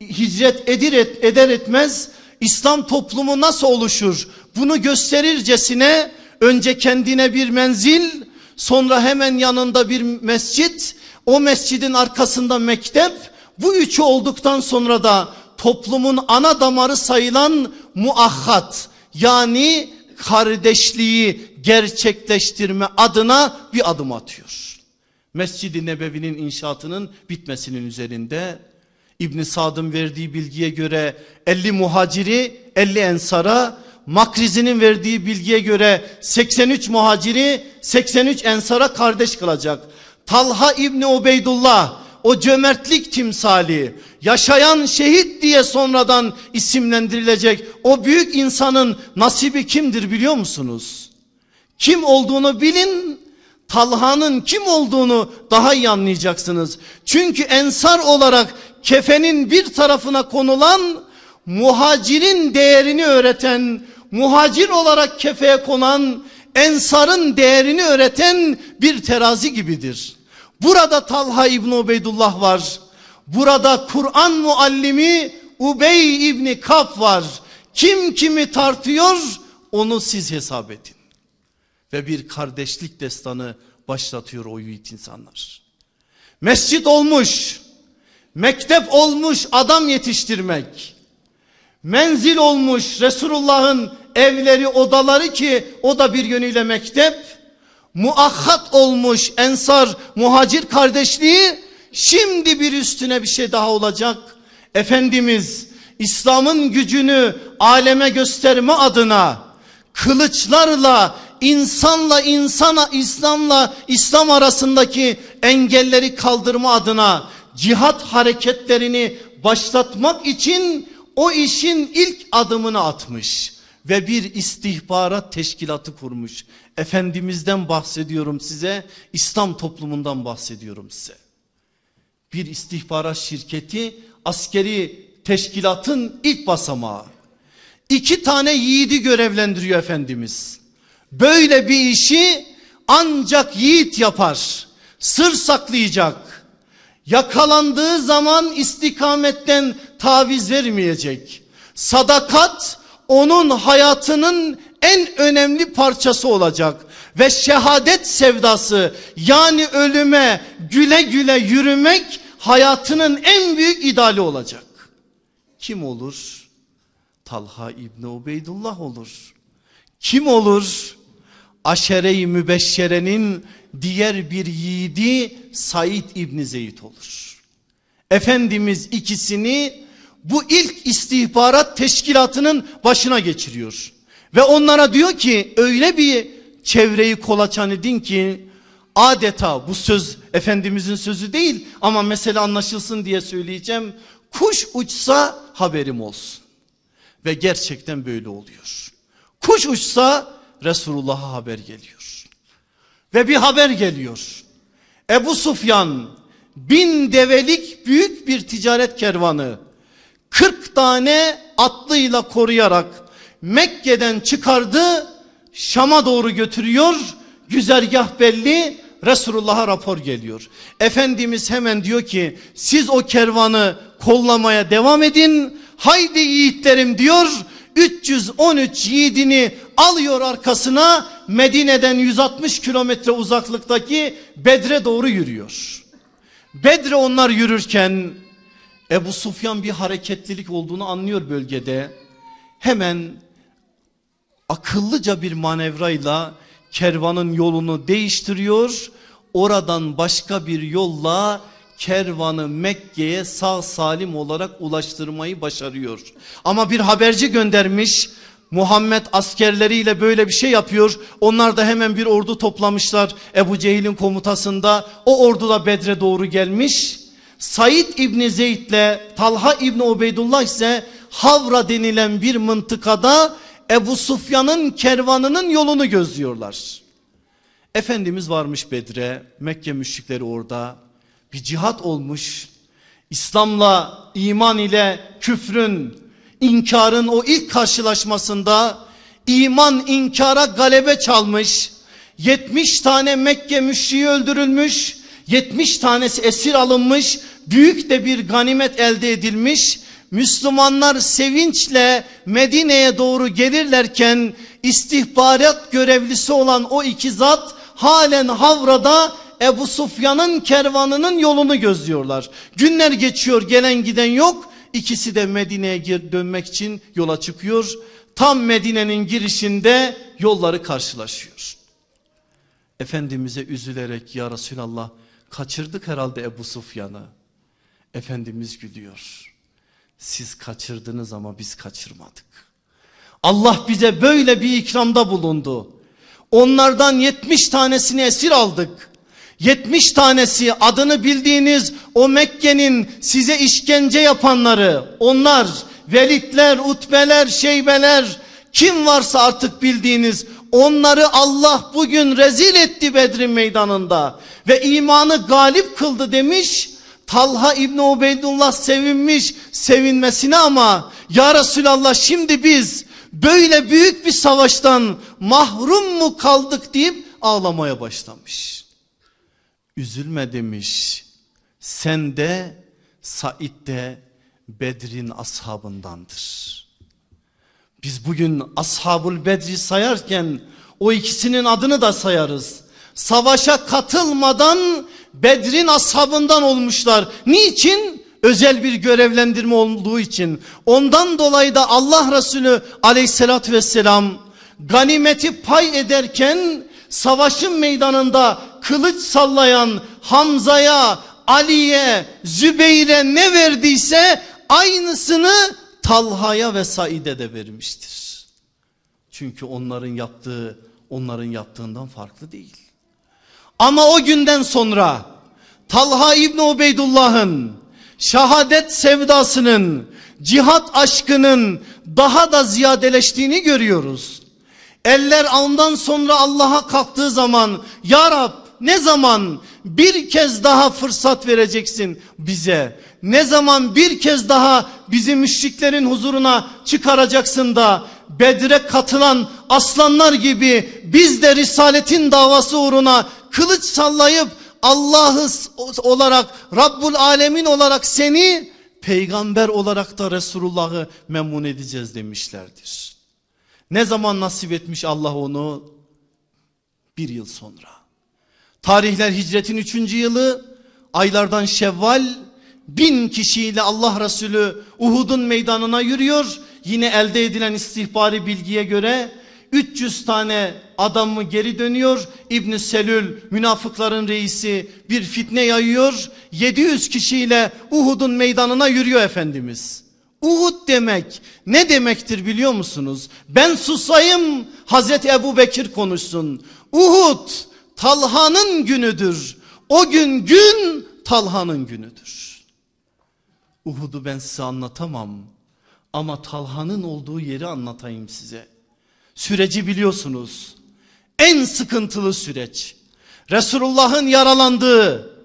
hicret edir et, eder etmez İslam toplumu nasıl oluşur? Bunu gösterircesine önce kendine bir menzil sonra hemen yanında bir mescit o mescidin arkasında mektep bu üçü olduktan sonra da toplumun ana damarı sayılan muahhat yani kardeşliği gerçekleştirme adına bir adım atıyor. Mescid-i Nebevi'nin inşaatının bitmesinin üzerinde İbn Sad'ın verdiği bilgiye göre 50 muhaciri 50 ensara Makrizi'nin verdiği bilgiye göre 83 muhaciri 83 ensara kardeş kılacak. Talha İbni Ubeydullah o cömertlik timsali yaşayan şehit diye sonradan isimlendirilecek o büyük insanın nasibi kimdir biliyor musunuz? Kim olduğunu bilin Talha'nın kim olduğunu daha iyi anlayacaksınız. Çünkü ensar olarak kefenin bir tarafına konulan muhacirin değerini öğreten, muhacir olarak kefeye konan ensarın değerini öğreten bir terazi gibidir. Burada Talha İbni Ubeydullah var. Burada Kur'an muallimi Ubey İbni Kap var. Kim kimi tartıyor onu siz hesap edin. Ve bir kardeşlik destanı başlatıyor o yiğit insanlar. Mescit olmuş, mektep olmuş adam yetiştirmek. Menzil olmuş Resulullah'ın evleri odaları ki o da bir yönüyle mektep. Muakhat olmuş ensar muhacir kardeşliği şimdi bir üstüne bir şey daha olacak. Efendimiz İslam'ın gücünü aleme gösterme adına kılıçlarla insanla insana İslam'la İslam arasındaki engelleri kaldırma adına cihat hareketlerini başlatmak için o işin ilk adımını atmış ve bir istihbarat teşkilatı kurmuş. Efendimiz'den bahsediyorum size, İslam toplumundan bahsediyorum size. Bir istihbarat şirketi askeri teşkilatın ilk basamağı. İki tane yiğidi görevlendiriyor Efendimiz. Böyle bir işi ancak yiğit yapar. Sır saklayacak. Yakalandığı zaman istikametten taviz vermeyecek. Sadakat onun hayatının en önemli parçası olacak. Ve şehadet sevdası yani ölüme güle güle yürümek hayatının en büyük ideali olacak. Kim olur? Talha İbni Ubeydullah olur. Kim olur? Aşere-i Mübeşşere'nin diğer bir yiğidi Said İbni Zeyd olur. Efendimiz ikisini bu ilk istihbarat teşkilatının başına geçiriyor. Ve onlara diyor ki öyle bir çevreyi kolaçan edin ki adeta bu söz Efendimizin sözü değil ama mesele anlaşılsın diye söyleyeceğim. Kuş uçsa haberim olsun. Ve gerçekten böyle oluyor. Kuş uçsa Resulullah'a haber geliyor. Ve bir haber geliyor. Ebu Sufyan bin develik büyük bir ticaret kervanı 40 tane atlıyla koruyarak Mekke'den çıkardı Şam'a doğru götürüyor. Güzergah belli Resulullah'a rapor geliyor. Efendimiz hemen diyor ki siz o kervanı kollamaya devam edin. Haydi yiğitlerim diyor. 313 yiğidini alıyor arkasına Medine'den 160 kilometre uzaklıktaki Bedre doğru yürüyor. Bedre onlar yürürken Ebu Sufyan bir hareketlilik olduğunu anlıyor bölgede. Hemen akıllıca bir manevrayla kervanın yolunu değiştiriyor. Oradan başka bir yolla kervanı Mekke'ye sağ salim olarak ulaştırmayı başarıyor. Ama bir haberci göndermiş Muhammed askerleriyle böyle bir şey yapıyor. Onlar da hemen bir ordu toplamışlar Ebu Cehil'in komutasında. O ordu da Bedre doğru gelmiş. Said İbni Zeyd ile Talha İbni Ubeydullah ise Havra denilen bir mıntıkada Ebu Sufyan'ın kervanının yolunu gözlüyorlar. Efendimiz varmış Bedre, Mekke müşrikleri orada. Bir cihat olmuş. İslam'la, iman ile küfrün, inkarın o ilk karşılaşmasında iman inkara galebe çalmış. 70 tane Mekke müşriği öldürülmüş. 70 tanesi esir alınmış. Büyük de bir ganimet elde edilmiş. Müslümanlar sevinçle Medine'ye doğru gelirlerken istihbarat görevlisi olan o iki zat halen Havra'da Ebu Sufyan'ın kervanının yolunu gözlüyorlar. Günler geçiyor gelen giden yok. İkisi de Medine'ye dönmek için yola çıkıyor. Tam Medine'nin girişinde yolları karşılaşıyor. Efendimiz'e üzülerek ya Resulallah kaçırdık herhalde Ebu Sufyan'ı. Efendimiz gülüyor. Siz kaçırdınız ama biz kaçırmadık. Allah bize böyle bir ikramda bulundu. Onlardan 70 tanesini esir aldık. 70 tanesi adını bildiğiniz o Mekke'nin size işkence yapanları onlar velitler, utbeler, şeybeler kim varsa artık bildiğiniz onları Allah bugün rezil etti Bedir'in meydanında ve imanı galip kıldı demiş. Talha İbni Ubeydullah sevinmiş sevinmesine ama ya Resulallah şimdi biz böyle büyük bir savaştan mahrum mu kaldık deyip ağlamaya başlamış. Üzülme demiş. Sen de Said de Bedir'in ashabındandır. Biz bugün ashabul bedri sayarken o ikisinin adını da sayarız. Savaşa katılmadan Bedrin ashabından olmuşlar. Niçin? Özel bir görevlendirme olduğu için. Ondan dolayı da Allah Resulü aleyhissalatü vesselam ganimeti pay ederken savaşın meydanında kılıç sallayan Hamza'ya, Ali'ye, Zübeyir'e ne verdiyse aynısını Talha'ya ve Said'e de vermiştir. Çünkü onların yaptığı onların yaptığından farklı değil. Ama o günden sonra Talha İbni Ubeydullah'ın şehadet sevdasının, cihat aşkının daha da ziyadeleştiğini görüyoruz. Eller ondan sonra Allah'a kalktığı zaman Ya Rab ne zaman bir kez daha fırsat vereceksin bize? Ne zaman bir kez daha bizi müşriklerin huzuruna çıkaracaksın da Bedre katılan aslanlar gibi biz de Risaletin davası uğruna kılıç sallayıp Allah'ı olarak Rabbul Alemin olarak seni peygamber olarak da Resulullah'ı memnun edeceğiz demişlerdir. Ne zaman nasip etmiş Allah onu? Bir yıl sonra. Tarihler hicretin üçüncü yılı aylardan Şevval bin kişiyle Allah Resulü Uhud'un meydanına yürüyor. Yine elde edilen istihbari bilgiye göre 300 tane adamı geri dönüyor. İbn Selül münafıkların reisi bir fitne yayıyor. 700 kişiyle Uhud'un meydanına yürüyor Efendimiz. Uhud demek ne demektir biliyor musunuz? Ben susayım Hazreti Ebu Bekir konuşsun. Uhud Talha'nın günüdür. O gün gün Talha'nın günüdür. Uhud'u ben size anlatamam. Ama Talha'nın olduğu yeri anlatayım size. Süreci biliyorsunuz. En sıkıntılı süreç. Resulullah'ın yaralandığı,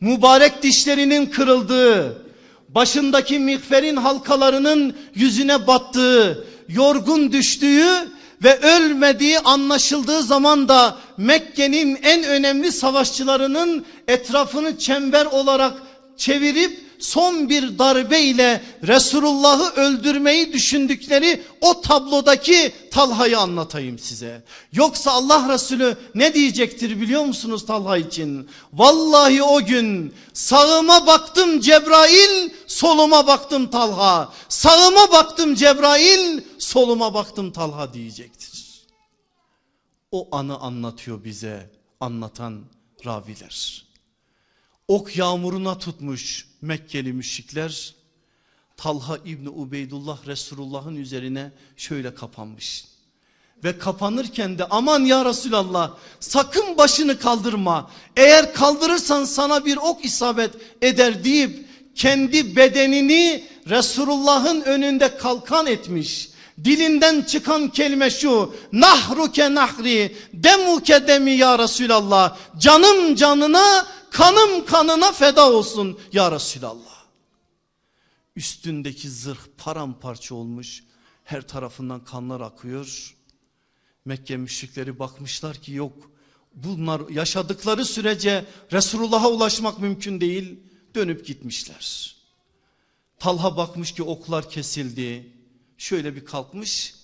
mübarek dişlerinin kırıldığı, başındaki mikferin halkalarının yüzüne battığı, yorgun düştüğü ve ölmediği anlaşıldığı zaman da Mekke'nin en önemli savaşçılarının etrafını çember olarak çevirip son bir darbe ile Resulullah'ı öldürmeyi düşündükleri o tablodaki Talha'yı anlatayım size. Yoksa Allah Resulü ne diyecektir biliyor musunuz Talha için? Vallahi o gün sağıma baktım Cebrail, soluma baktım Talha. Sağıma baktım Cebrail, soluma baktım Talha diyecektir. O anı anlatıyor bize anlatan raviler ok yağmuruna tutmuş Mekkeli müşrikler. Talha İbni Ubeydullah Resulullah'ın üzerine şöyle kapanmış. Ve kapanırken de aman ya Resulallah sakın başını kaldırma. Eğer kaldırırsan sana bir ok isabet eder deyip kendi bedenini Resulullah'ın önünde kalkan etmiş. Dilinden çıkan kelime şu nahruke nahri demuke demi ya Resulallah canım canına kanım kanına feda olsun ya Resulallah. Üstündeki zırh paramparça olmuş her tarafından kanlar akıyor. Mekke müşrikleri bakmışlar ki yok bunlar yaşadıkları sürece Resulullah'a ulaşmak mümkün değil dönüp gitmişler. Talha bakmış ki oklar kesildi şöyle bir kalkmış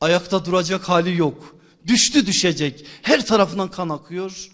ayakta duracak hali yok düştü düşecek her tarafından kan akıyor.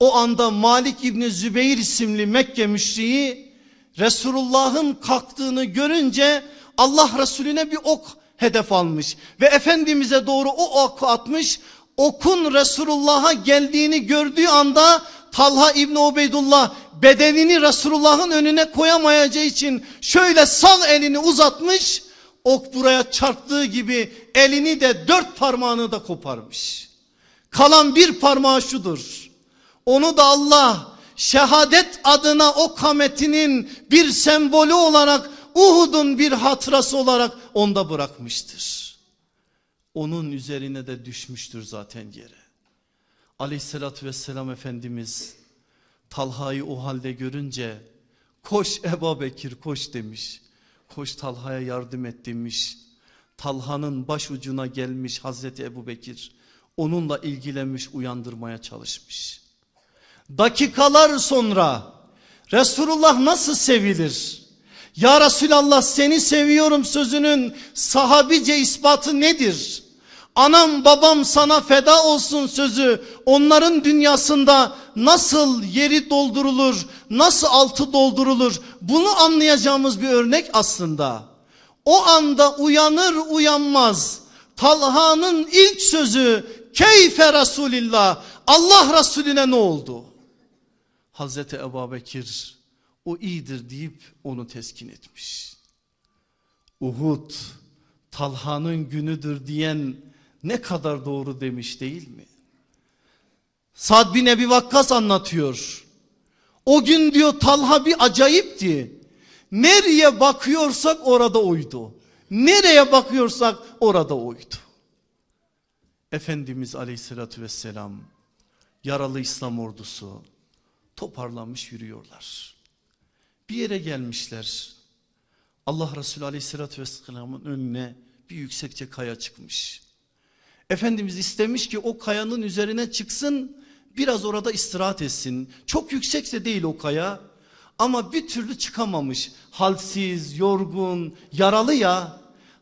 O anda Malik İbni Zübeyir isimli Mekke müşriği Resulullah'ın kalktığını görünce Allah Resulüne bir ok hedef almış ve Efendimiz'e doğru o oku atmış. Okun Resulullah'a geldiğini gördüğü anda Talha İbni Ubeydullah bedenini Resulullah'ın önüne koyamayacağı için şöyle sağ elini uzatmış. Ok buraya çarptığı gibi elini de dört parmağını da koparmış. Kalan bir parmağı şudur. Onu da Allah şehadet adına o kametinin bir sembolü olarak Uhud'un bir hatırası olarak onda bırakmıştır. Onun üzerine de düşmüştür zaten yere. Aleyhissalatü vesselam Efendimiz Talha'yı o halde görünce koş Ebu Bekir koş demiş. Koş Talha'ya yardım et demiş. Talha'nın baş ucuna gelmiş Hazreti Ebu Bekir onunla ilgilenmiş uyandırmaya çalışmış. Dakikalar sonra Resulullah nasıl sevilir? Ya Resulallah seni seviyorum sözünün sahabice ispatı nedir? Anam babam sana feda olsun sözü onların dünyasında nasıl yeri doldurulur, nasıl altı doldurulur bunu anlayacağımız bir örnek aslında. O anda uyanır uyanmaz Talha'nın ilk sözü keyfe Resulillah Allah Resulüne ne oldu? Hazreti Ebu Bekir o iyidir deyip onu teskin etmiş. Uhud Talha'nın günüdür diyen ne kadar doğru demiş değil mi? Sad bin Ebi Vakkas anlatıyor. O gün diyor Talha bir acayipti. Nereye bakıyorsak orada oydu. Nereye bakıyorsak orada oydu. Efendimiz aleyhissalatü vesselam yaralı İslam ordusu toparlanmış yürüyorlar. Bir yere gelmişler. Allah Resulü aleyhissalatü vesselamın önüne bir yüksekçe kaya çıkmış. Efendimiz istemiş ki o kayanın üzerine çıksın biraz orada istirahat etsin. Çok yüksekse değil o kaya ama bir türlü çıkamamış. Halsiz, yorgun, yaralı ya.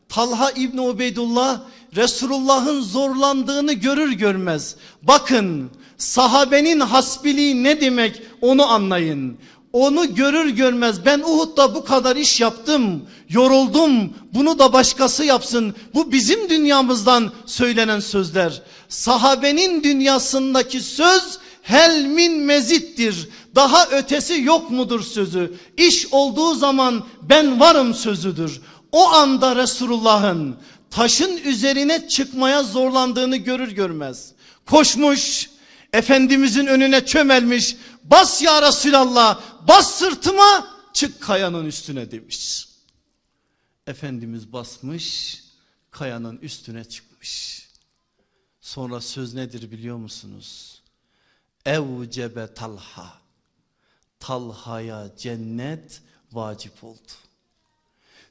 Talha İbni Ubeydullah Resulullah'ın zorlandığını görür görmez. Bakın sahabenin hasbiliği ne demek onu anlayın. Onu görür görmez ben Uhud'da bu kadar iş yaptım, yoruldum. Bunu da başkası yapsın. Bu bizim dünyamızdan söylenen sözler. Sahabenin dünyasındaki söz helmin mezittir. Daha ötesi yok mudur sözü. İş olduğu zaman ben varım sözüdür. O anda Resulullah'ın taşın üzerine çıkmaya zorlandığını görür görmez. Koşmuş Efendimizin önüne çömelmiş bas ya Resulallah bas sırtıma çık kayanın üstüne demiş. Efendimiz basmış kayanın üstüne çıkmış. Sonra söz nedir biliyor musunuz? Evcebe talha. Talha'ya cennet vacip oldu.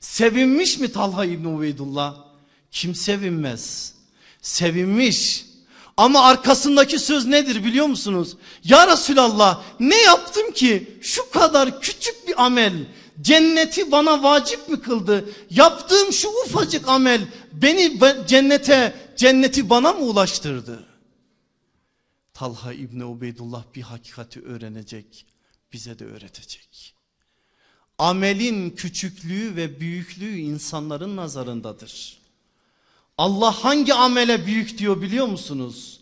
Sevinmiş mi Talha İbni Ubeydullah? Kim sevinmez? Sevinmiş. Ama arkasındaki söz nedir biliyor musunuz? Ya Resulallah ne yaptım ki şu kadar küçük bir amel cenneti bana vacip mi kıldı? Yaptığım şu ufacık amel beni cennete cenneti bana mı ulaştırdı? Talha İbni Ubeydullah bir hakikati öğrenecek bize de öğretecek. Amelin küçüklüğü ve büyüklüğü insanların nazarındadır. Allah hangi amele büyük diyor biliyor musunuz?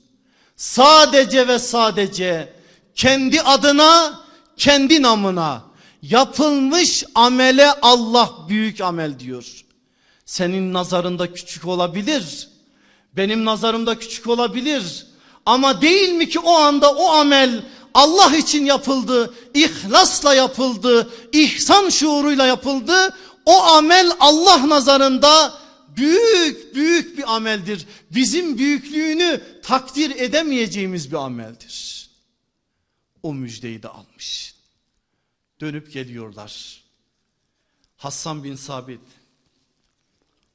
Sadece ve sadece kendi adına, kendi namına yapılmış amele Allah büyük amel diyor. Senin nazarında küçük olabilir. Benim nazarımda küçük olabilir. Ama değil mi ki o anda o amel Allah için yapıldı, ihlasla yapıldı, ihsan şuuruyla yapıldı. O amel Allah nazarında büyük büyük bir ameldir. Bizim büyüklüğünü takdir edemeyeceğimiz bir ameldir. O müjdeyi de almış. Dönüp geliyorlar. Hassan bin Sabit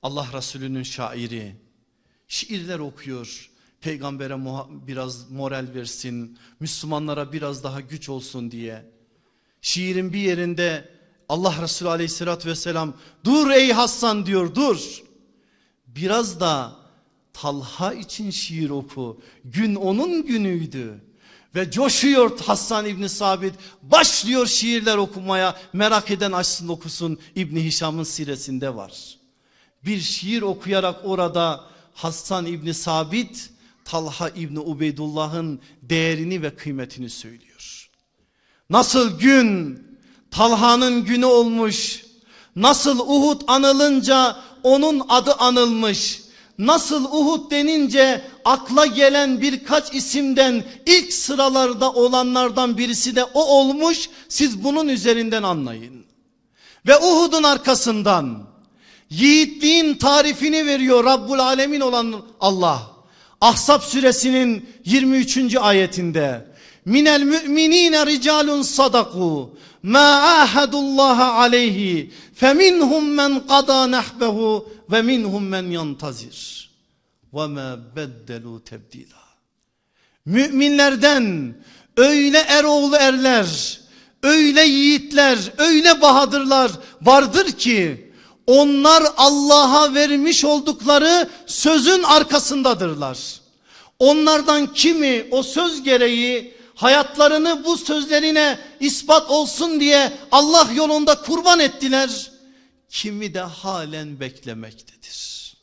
Allah Resulü'nün şairi şiirler okuyor. Peygambere biraz moral versin, Müslümanlara biraz daha güç olsun diye. Şiirin bir yerinde Allah Resulü aleyhissalatü vesselam dur ey Hassan diyor dur. Biraz da Talha için şiir oku. Gün onun günüydü. Ve coşuyor Hassan İbni Sabit başlıyor şiirler okumaya merak eden açsın okusun İbni Hişam'ın siresinde var. Bir şiir okuyarak orada Hassan İbni Sabit Talha İbni Ubeydullah'ın değerini ve kıymetini söylüyor. Nasıl gün Talha'nın günü olmuş. Nasıl Uhud anılınca onun adı anılmış. Nasıl Uhud denince akla gelen birkaç isimden ilk sıralarda olanlardan birisi de o olmuş. Siz bunun üzerinden anlayın. Ve Uhud'un arkasından yiğitliğin tarifini veriyor Rabbul Alemin olan Allah. Ahzab suresinin 23. ayetinde minel müminine ricalun sadaku ma ahadullaha aleyhi feminhum men qada nahbehu ve minhum men yantazir ve ma beddelu tebdila müminlerden öyle eroğlu erler öyle yiğitler öyle bahadırlar vardır ki onlar Allah'a vermiş oldukları sözün arkasındadırlar. Onlardan kimi o söz gereği hayatlarını bu sözlerine ispat olsun diye Allah yolunda kurban ettiler. Kimi de halen beklemektedir.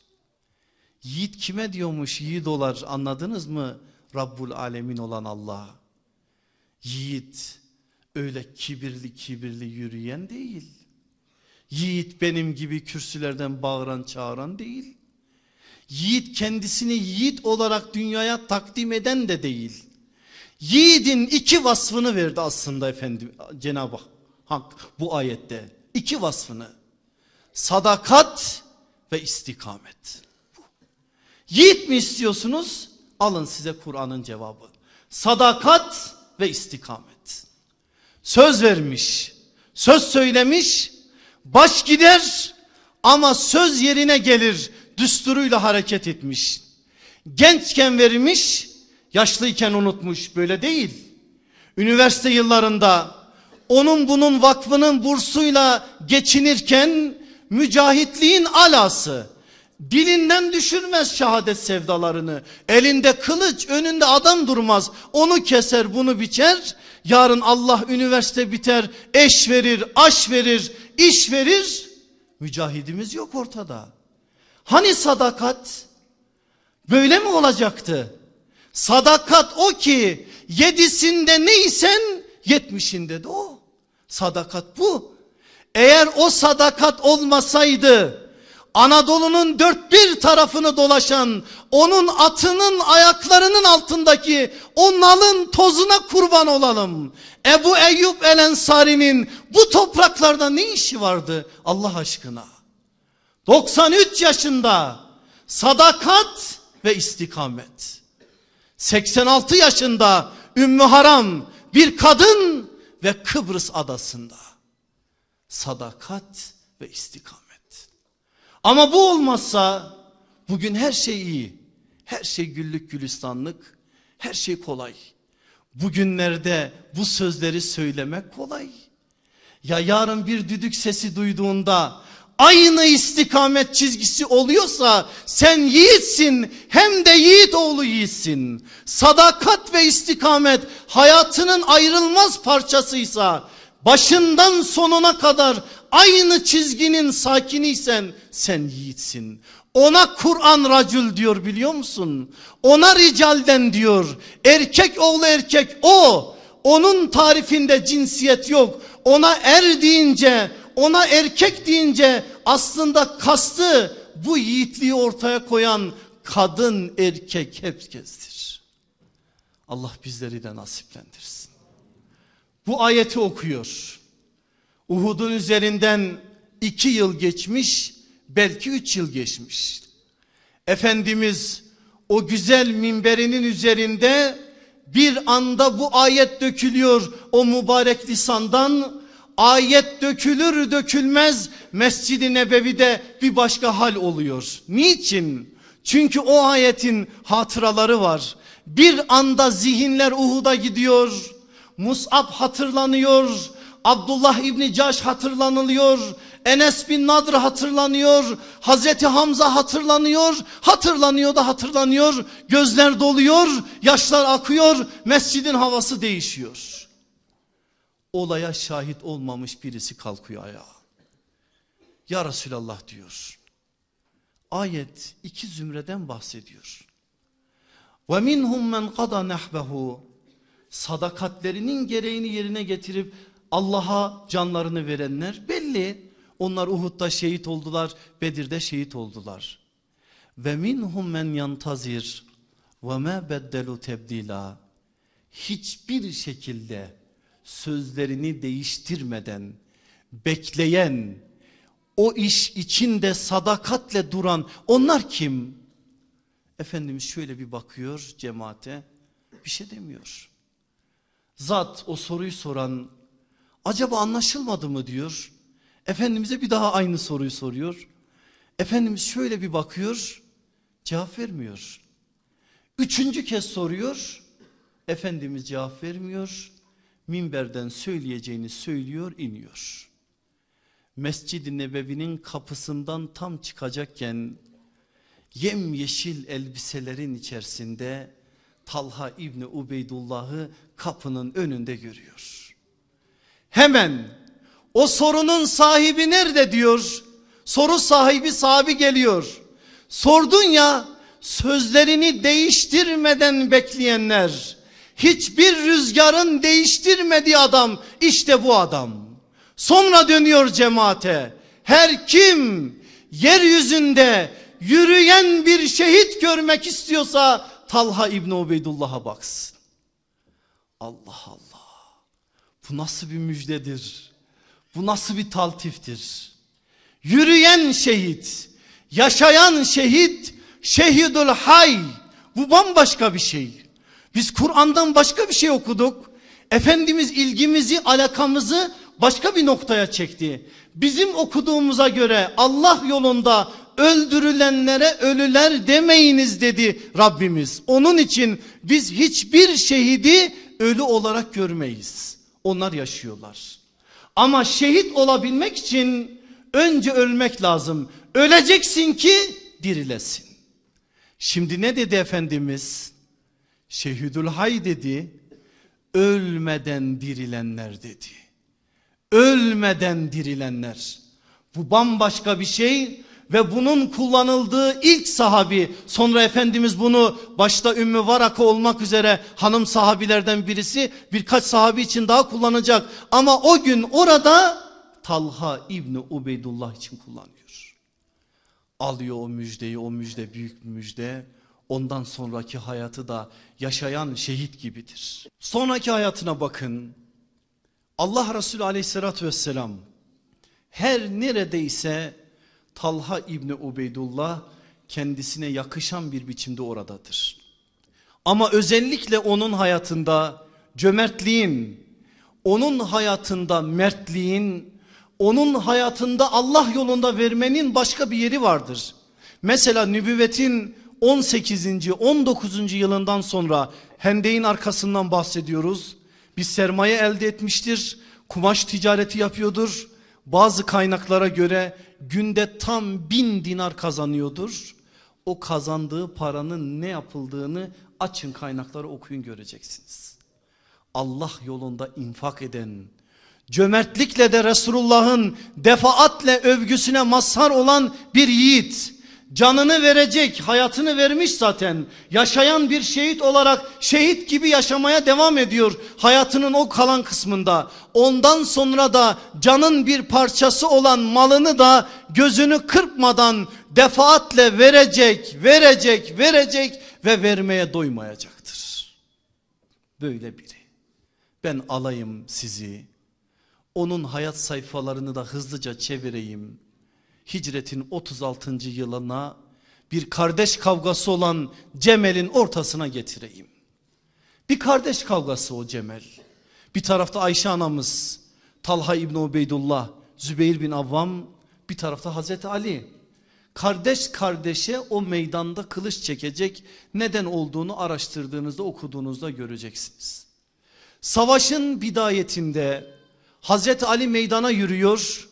Yiğit kime diyormuş yiğit olar anladınız mı? Rabbul alemin olan Allah. Yiğit öyle kibirli kibirli yürüyen değil. Yiğit benim gibi kürsülerden bağıran çağıran değil. Yiğit kendisini yiğit olarak dünyaya takdim eden de değil. Yiğidin iki vasfını verdi aslında efendim Cenab-ı Hak bu ayette. iki vasfını. Sadakat ve istikamet. Yiğit mi istiyorsunuz? Alın size Kur'an'ın cevabı. Sadakat ve istikamet. Söz vermiş, söz söylemiş, baş gider ama söz yerine gelir düsturuyla hareket etmiş. Gençken vermiş, yaşlıyken unutmuş böyle değil. Üniversite yıllarında onun bunun vakfının bursuyla geçinirken mücahitliğin alası dilinden düşürmez şehadet sevdalarını. Elinde kılıç önünde adam durmaz onu keser bunu biçer. Yarın Allah üniversite biter eş verir aş verir iş verir. Mücahidimiz yok ortada. Hani sadakat? Böyle mi olacaktı? Sadakat o ki yedisinde neysen yetmişinde de o. Sadakat bu. Eğer o sadakat olmasaydı Anadolu'nun dört bir tarafını dolaşan onun atının ayaklarının altındaki o nalın tozuna kurban olalım. Ebu Eyyub El Ensari'nin bu topraklarda ne işi vardı Allah aşkına? 93 yaşında sadakat ve istikamet. 86 yaşında Ümmü Haram bir kadın ve Kıbrıs adasında. Sadakat ve istikamet. Ama bu olmazsa bugün her şey iyi. Her şey güllük gülistanlık. Her şey kolay. Bugünlerde bu sözleri söylemek kolay. Ya yarın bir düdük sesi duyduğunda aynı istikamet çizgisi oluyorsa sen yiğitsin hem de yiğit oğlu yiğitsin. Sadakat ve istikamet hayatının ayrılmaz parçasıysa başından sonuna kadar aynı çizginin sakiniysen sen yiğitsin. Ona Kur'an racül diyor biliyor musun? Ona ricalden diyor. Erkek oğlu erkek o. Onun tarifinde cinsiyet yok. ona er deyince ona erkek deyince aslında kastı bu yiğitliği ortaya koyan kadın erkek herkestir. Allah bizleri de nasiplendirsin. Bu ayeti okuyor. Uhud'un üzerinden iki yıl geçmiş belki üç yıl geçmiş. Efendimiz o güzel minberinin üzerinde bir anda bu ayet dökülüyor o mübarek lisandan. Ayet dökülür dökülmez Mescid-i Nebevi'de bir başka hal oluyor. Niçin? Çünkü o ayetin hatıraları var. Bir anda zihinler Uhud'a gidiyor. Mus'ab hatırlanıyor. Abdullah İbni Caş hatırlanılıyor. Enes bin Nadr hatırlanıyor. Hazreti Hamza hatırlanıyor. Hatırlanıyor da hatırlanıyor. Gözler doluyor. Yaşlar akıyor. Mescidin havası değişiyor. Olaya şahit olmamış birisi kalkıyor ayağa. Ya Resulallah diyor. Ayet iki zümreden bahsediyor. Ve minhum men qada nahbehu sadakatlerinin gereğini yerine getirip Allah'a canlarını verenler belli. Onlar Uhud'da şehit oldular, Bedir'de şehit oldular. Ve minhum men yantazir ve ma beddelu tebdila. Hiçbir şekilde sözlerini değiştirmeden bekleyen, o iş içinde sadakatle duran onlar kim? Efendimiz şöyle bir bakıyor cemaate bir şey demiyor. Zat o soruyu soran acaba anlaşılmadı mı diyor. Efendimiz'e bir daha aynı soruyu soruyor. Efendimiz şöyle bir bakıyor cevap vermiyor. Üçüncü kez soruyor. Efendimiz cevap vermiyor. Minberden söyleyeceğini söylüyor iniyor. Mescid-i Nebevi'nin kapısından tam çıkacakken yemyeşil elbiselerin içerisinde Talha İbni Ubeydullah'ı kapının önünde görüyor. Hemen o sorunun sahibi nerede diyor. Soru sahibi sahibi geliyor. Sordun ya sözlerini değiştirmeden bekleyenler. Hiçbir rüzgarın değiştirmediği adam işte bu adam. Sonra dönüyor cemaate. Her kim yeryüzünde yürüyen bir şehit görmek istiyorsa Talha İbni Ubeydullah'a baksın. Allah Allah. Bu nasıl bir müjdedir? Bu nasıl bir taltiftir? Yürüyen şehit, yaşayan şehit, şehidül hay. Bu bambaşka bir şey. Biz Kur'an'dan başka bir şey okuduk. Efendimiz ilgimizi, alakamızı başka bir noktaya çekti. Bizim okuduğumuza göre Allah yolunda öldürülenlere ölüler demeyiniz dedi Rabbimiz. Onun için biz hiçbir şehidi ölü olarak görmeyiz. Onlar yaşıyorlar. Ama şehit olabilmek için önce ölmek lazım. Öleceksin ki dirilesin. Şimdi ne dedi Efendimiz? Şehidül hay dedi. Ölmeden dirilenler dedi. Ölmeden dirilenler. Bu bambaşka bir şey ve bunun kullanıldığı ilk sahabi sonra Efendimiz bunu başta Ümmü Varaka olmak üzere hanım sahabilerden birisi birkaç sahabi için daha kullanacak ama o gün orada Talha İbni Ubeydullah için kullanıyor. Alıyor o müjdeyi o müjde büyük müjde ondan sonraki hayatı da yaşayan şehit gibidir. Sonraki hayatına bakın Allah Resulü aleyhissalatü vesselam her neredeyse Talha İbni Ubeydullah kendisine yakışan bir biçimde oradadır. Ama özellikle onun hayatında cömertliğin, onun hayatında mertliğin, onun hayatında Allah yolunda vermenin başka bir yeri vardır. Mesela nübüvvetin 18. 19. yılından sonra Hendek'in arkasından bahsediyoruz. Bir sermaye elde etmiştir. Kumaş ticareti yapıyordur. Bazı kaynaklara göre günde tam bin dinar kazanıyordur. O kazandığı paranın ne yapıldığını açın kaynakları okuyun göreceksiniz. Allah yolunda infak eden, cömertlikle de Resulullah'ın defaatle övgüsüne mazhar olan bir yiğit. Canını verecek, hayatını vermiş zaten. Yaşayan bir şehit olarak şehit gibi yaşamaya devam ediyor hayatının o kalan kısmında. Ondan sonra da canın bir parçası olan malını da gözünü kırpmadan defaatle verecek, verecek, verecek ve vermeye doymayacaktır. Böyle biri. Ben alayım sizi. Onun hayat sayfalarını da hızlıca çevireyim hicretin 36. yılına bir kardeş kavgası olan Cemel'in ortasına getireyim. Bir kardeş kavgası o Cemel. Bir tarafta Ayşe anamız, Talha İbni Ubeydullah, Zübeyir bin Avvam, bir tarafta Hazreti Ali. Kardeş kardeşe o meydanda kılıç çekecek neden olduğunu araştırdığınızda okuduğunuzda göreceksiniz. Savaşın bidayetinde Hazreti Ali meydana yürüyor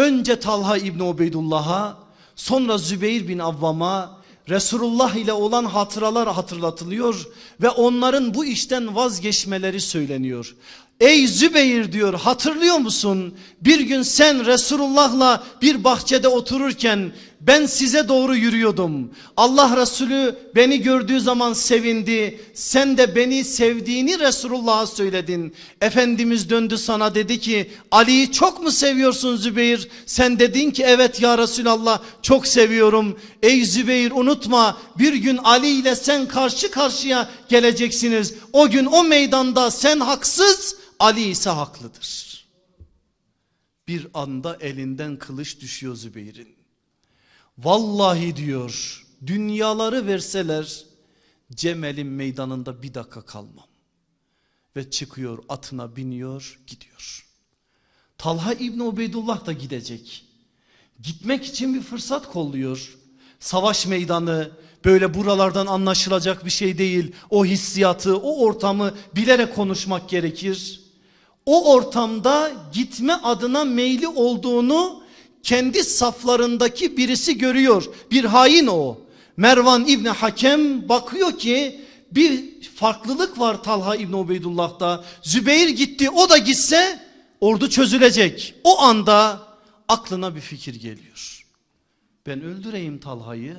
Önce Talha İbni Ubeydullah'a sonra Zübeyir bin Avvam'a Resulullah ile olan hatıralar hatırlatılıyor ve onların bu işten vazgeçmeleri söyleniyor. Ey Zübeyir diyor hatırlıyor musun? Bir gün sen Resulullah'la bir bahçede otururken ben size doğru yürüyordum. Allah Resulü beni gördüğü zaman sevindi. Sen de beni sevdiğini Resulullah'a söyledin. Efendimiz döndü sana dedi ki Ali'yi çok mu seviyorsun Zübeyir? Sen dedin ki evet ya Resulallah çok seviyorum. Ey Zübeyir unutma bir gün Ali ile sen karşı karşıya geleceksiniz. O gün o meydanda sen haksız Ali ise haklıdır. Bir anda elinden kılıç düşüyor Zübeyir'in. Vallahi diyor dünyaları verseler Cemel'in meydanında bir dakika kalmam. Ve çıkıyor atına biniyor gidiyor. Talha İbni Ubeydullah da gidecek. Gitmek için bir fırsat kolluyor. Savaş meydanı böyle buralardan anlaşılacak bir şey değil. O hissiyatı o ortamı bilerek konuşmak gerekir. O ortamda gitme adına meyli olduğunu kendi saflarındaki birisi görüyor. Bir hain o. Mervan İbni Hakem bakıyor ki bir farklılık var Talha İbni Ubeydullah'ta. Zübeyir gitti o da gitse ordu çözülecek. O anda aklına bir fikir geliyor. Ben öldüreyim Talha'yı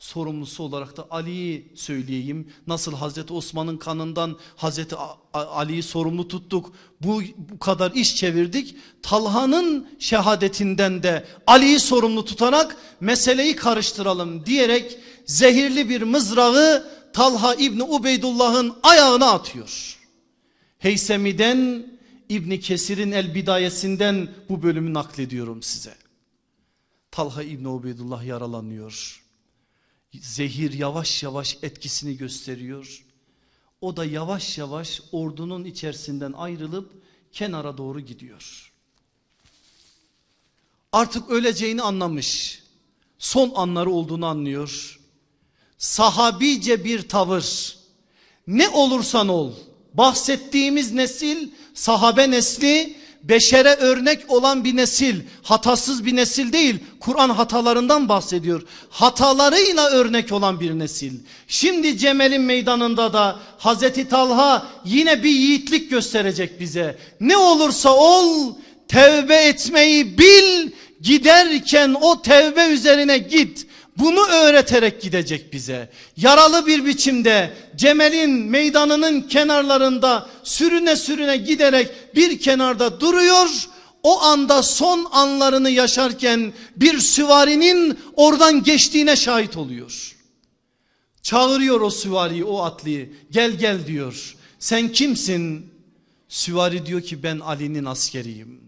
sorumlusu olarak da Ali'yi söyleyeyim. Nasıl Hazreti Osman'ın kanından Hazreti Ali'yi sorumlu tuttuk. Bu, bu kadar iş çevirdik. Talha'nın şehadetinden de Ali'yi sorumlu tutarak meseleyi karıştıralım diyerek zehirli bir mızrağı Talha İbni Ubeydullah'ın ayağına atıyor. Heysemi'den İbni Kesir'in el bidayesinden bu bölümü naklediyorum size. Talha İbni Ubeydullah yaralanıyor. Zehir yavaş yavaş etkisini gösteriyor. O da yavaş yavaş ordunun içerisinden ayrılıp kenara doğru gidiyor. Artık öleceğini anlamış. Son anları olduğunu anlıyor. Sahabice bir tavır. Ne olursan ol. Bahsettiğimiz nesil sahabe nesli beşere örnek olan bir nesil, hatasız bir nesil değil. Kur'an hatalarından bahsediyor. Hatalarıyla örnek olan bir nesil. Şimdi Cemel'in meydanında da Hazreti Talha yine bir yiğitlik gösterecek bize. Ne olursa ol, tevbe etmeyi bil, giderken o tevbe üzerine git. Bunu öğreterek gidecek bize. Yaralı bir biçimde Cemel'in meydanının kenarlarında sürüne sürüne giderek bir kenarda duruyor. O anda son anlarını yaşarken bir süvarinin oradan geçtiğine şahit oluyor. Çağırıyor o süvariyi o atlıyı gel gel diyor. Sen kimsin? Süvari diyor ki ben Ali'nin askeriyim.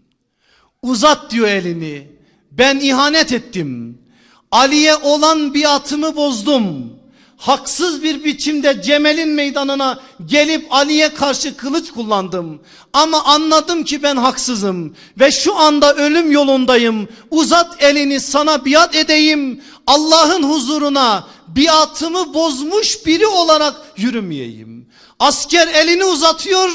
Uzat diyor elini. Ben ihanet ettim. Ali'ye olan biatımı bozdum. Haksız bir biçimde Cemel'in meydanına gelip Ali'ye karşı kılıç kullandım. Ama anladım ki ben haksızım ve şu anda ölüm yolundayım. Uzat elini sana biat edeyim. Allah'ın huzuruna biatımı bozmuş biri olarak yürümeyeyim. Asker elini uzatıyor.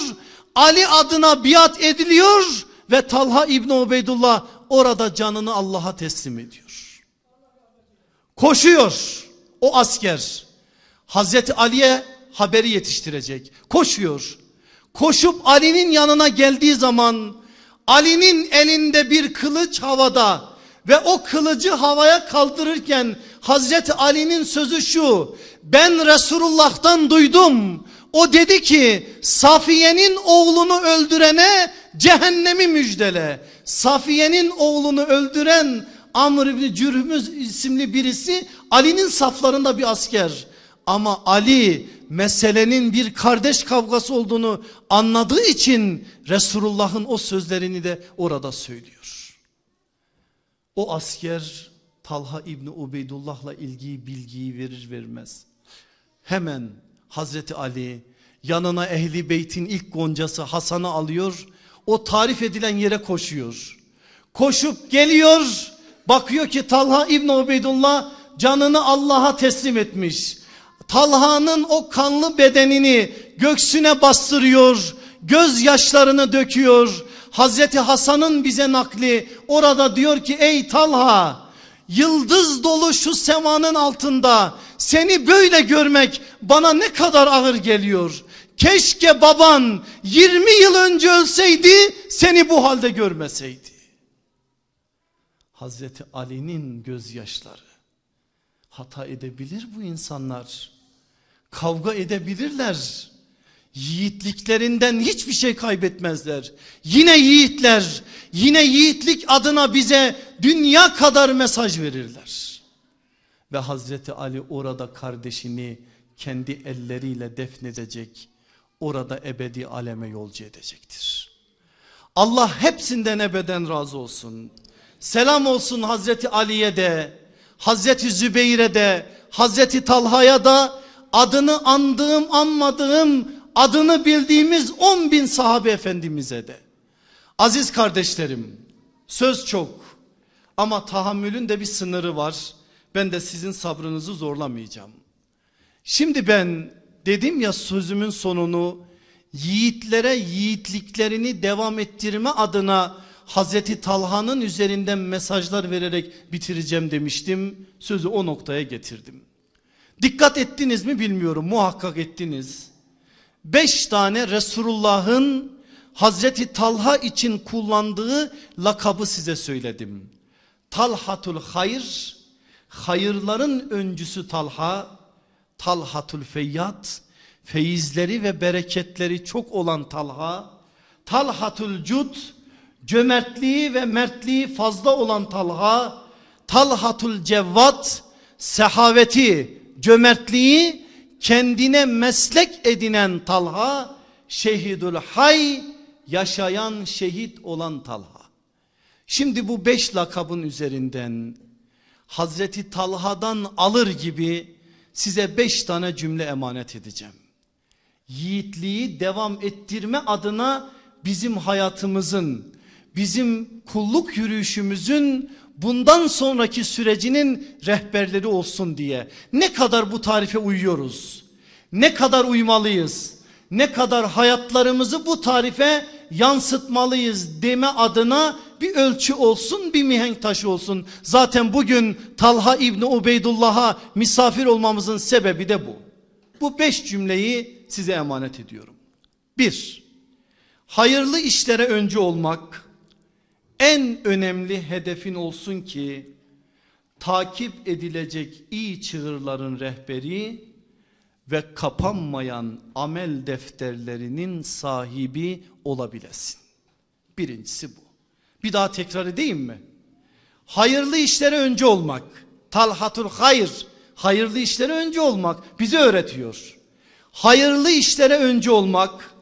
Ali adına biat ediliyor ve Talha İbni Ubeydullah orada canını Allah'a teslim ediyor. Koşuyor o asker. Hazreti Ali'ye haberi yetiştirecek. Koşuyor. Koşup Ali'nin yanına geldiği zaman Ali'nin elinde bir kılıç havada ve o kılıcı havaya kaldırırken Hazreti Ali'nin sözü şu. Ben Resulullah'tan duydum. O dedi ki Safiye'nin oğlunu öldürene cehennemi müjdele. Safiye'nin oğlunu öldüren Amr ibn Cürhümüz isimli birisi Ali'nin saflarında bir asker. Ama Ali meselenin bir kardeş kavgası olduğunu anladığı için Resulullah'ın o sözlerini de orada söylüyor. O asker Talha İbni Ubeydullah'la ilgili bilgiyi verir vermez. Hemen Hazreti Ali yanına ehli beytin ilk goncası Hasan'ı alıyor. O tarif edilen yere koşuyor. Koşup geliyor bakıyor ki Talha İbni Ubeydullah canını Allah'a teslim etmiş. Talha'nın o kanlı bedenini göksüne bastırıyor. Gözyaşlarını döküyor. Hazreti Hasan'ın bize nakli orada diyor ki ey Talha yıldız dolu şu semanın altında seni böyle görmek bana ne kadar ağır geliyor. Keşke baban 20 yıl önce ölseydi seni bu halde görmeseydi. Hazreti Ali'nin gözyaşları hata edebilir bu insanlar. Kavga edebilirler. Yiğitliklerinden hiçbir şey kaybetmezler. Yine yiğitler, yine yiğitlik adına bize dünya kadar mesaj verirler. Ve Hazreti Ali orada kardeşini kendi elleriyle defnedecek. Orada ebedi aleme yolcu edecektir. Allah hepsinden ebeden razı olsun. Selam olsun Hazreti Ali'ye de, Hazreti Zübeyir'e de, Hazreti Talha'ya da adını andığım anmadığım adını bildiğimiz 10 bin sahabe efendimize de. Aziz kardeşlerim söz çok ama tahammülün de bir sınırı var. Ben de sizin sabrınızı zorlamayacağım. Şimdi ben dedim ya sözümün sonunu yiğitlere yiğitliklerini devam ettirme adına Hazreti Talha'nın üzerinden mesajlar vererek bitireceğim demiştim. Sözü o noktaya getirdim. Dikkat ettiniz mi bilmiyorum muhakkak ettiniz. Beş tane Resulullah'ın Hazreti Talha için kullandığı lakabı size söyledim. Talhatul hayır, hayırların öncüsü Talha, Talhatul feyyat, feyizleri ve bereketleri çok olan Talha, Talhatul cud, cömertliği ve mertliği fazla olan Talha, Talhatul cevvat, sehaveti, cömertliği kendine meslek edinen Talha, şehidül hay, yaşayan şehit olan Talha. Şimdi bu beş lakabın üzerinden Hazreti Talha'dan alır gibi size beş tane cümle emanet edeceğim. Yiğitliği devam ettirme adına bizim hayatımızın, bizim kulluk yürüyüşümüzün bundan sonraki sürecinin rehberleri olsun diye. Ne kadar bu tarife uyuyoruz? Ne kadar uymalıyız? Ne kadar hayatlarımızı bu tarife yansıtmalıyız deme adına bir ölçü olsun bir mihenk taşı olsun. Zaten bugün Talha İbni Ubeydullah'a misafir olmamızın sebebi de bu. Bu beş cümleyi size emanet ediyorum. Bir, hayırlı işlere öncü olmak en önemli hedefin olsun ki takip edilecek iyi çığırların rehberi ve kapanmayan amel defterlerinin sahibi olabilesin. Birincisi bu. Bir daha tekrar edeyim mi? Hayırlı işlere önce olmak. Talhatul hayır. Hayırlı işlere önce olmak bizi öğretiyor. Hayırlı işlere önce olmak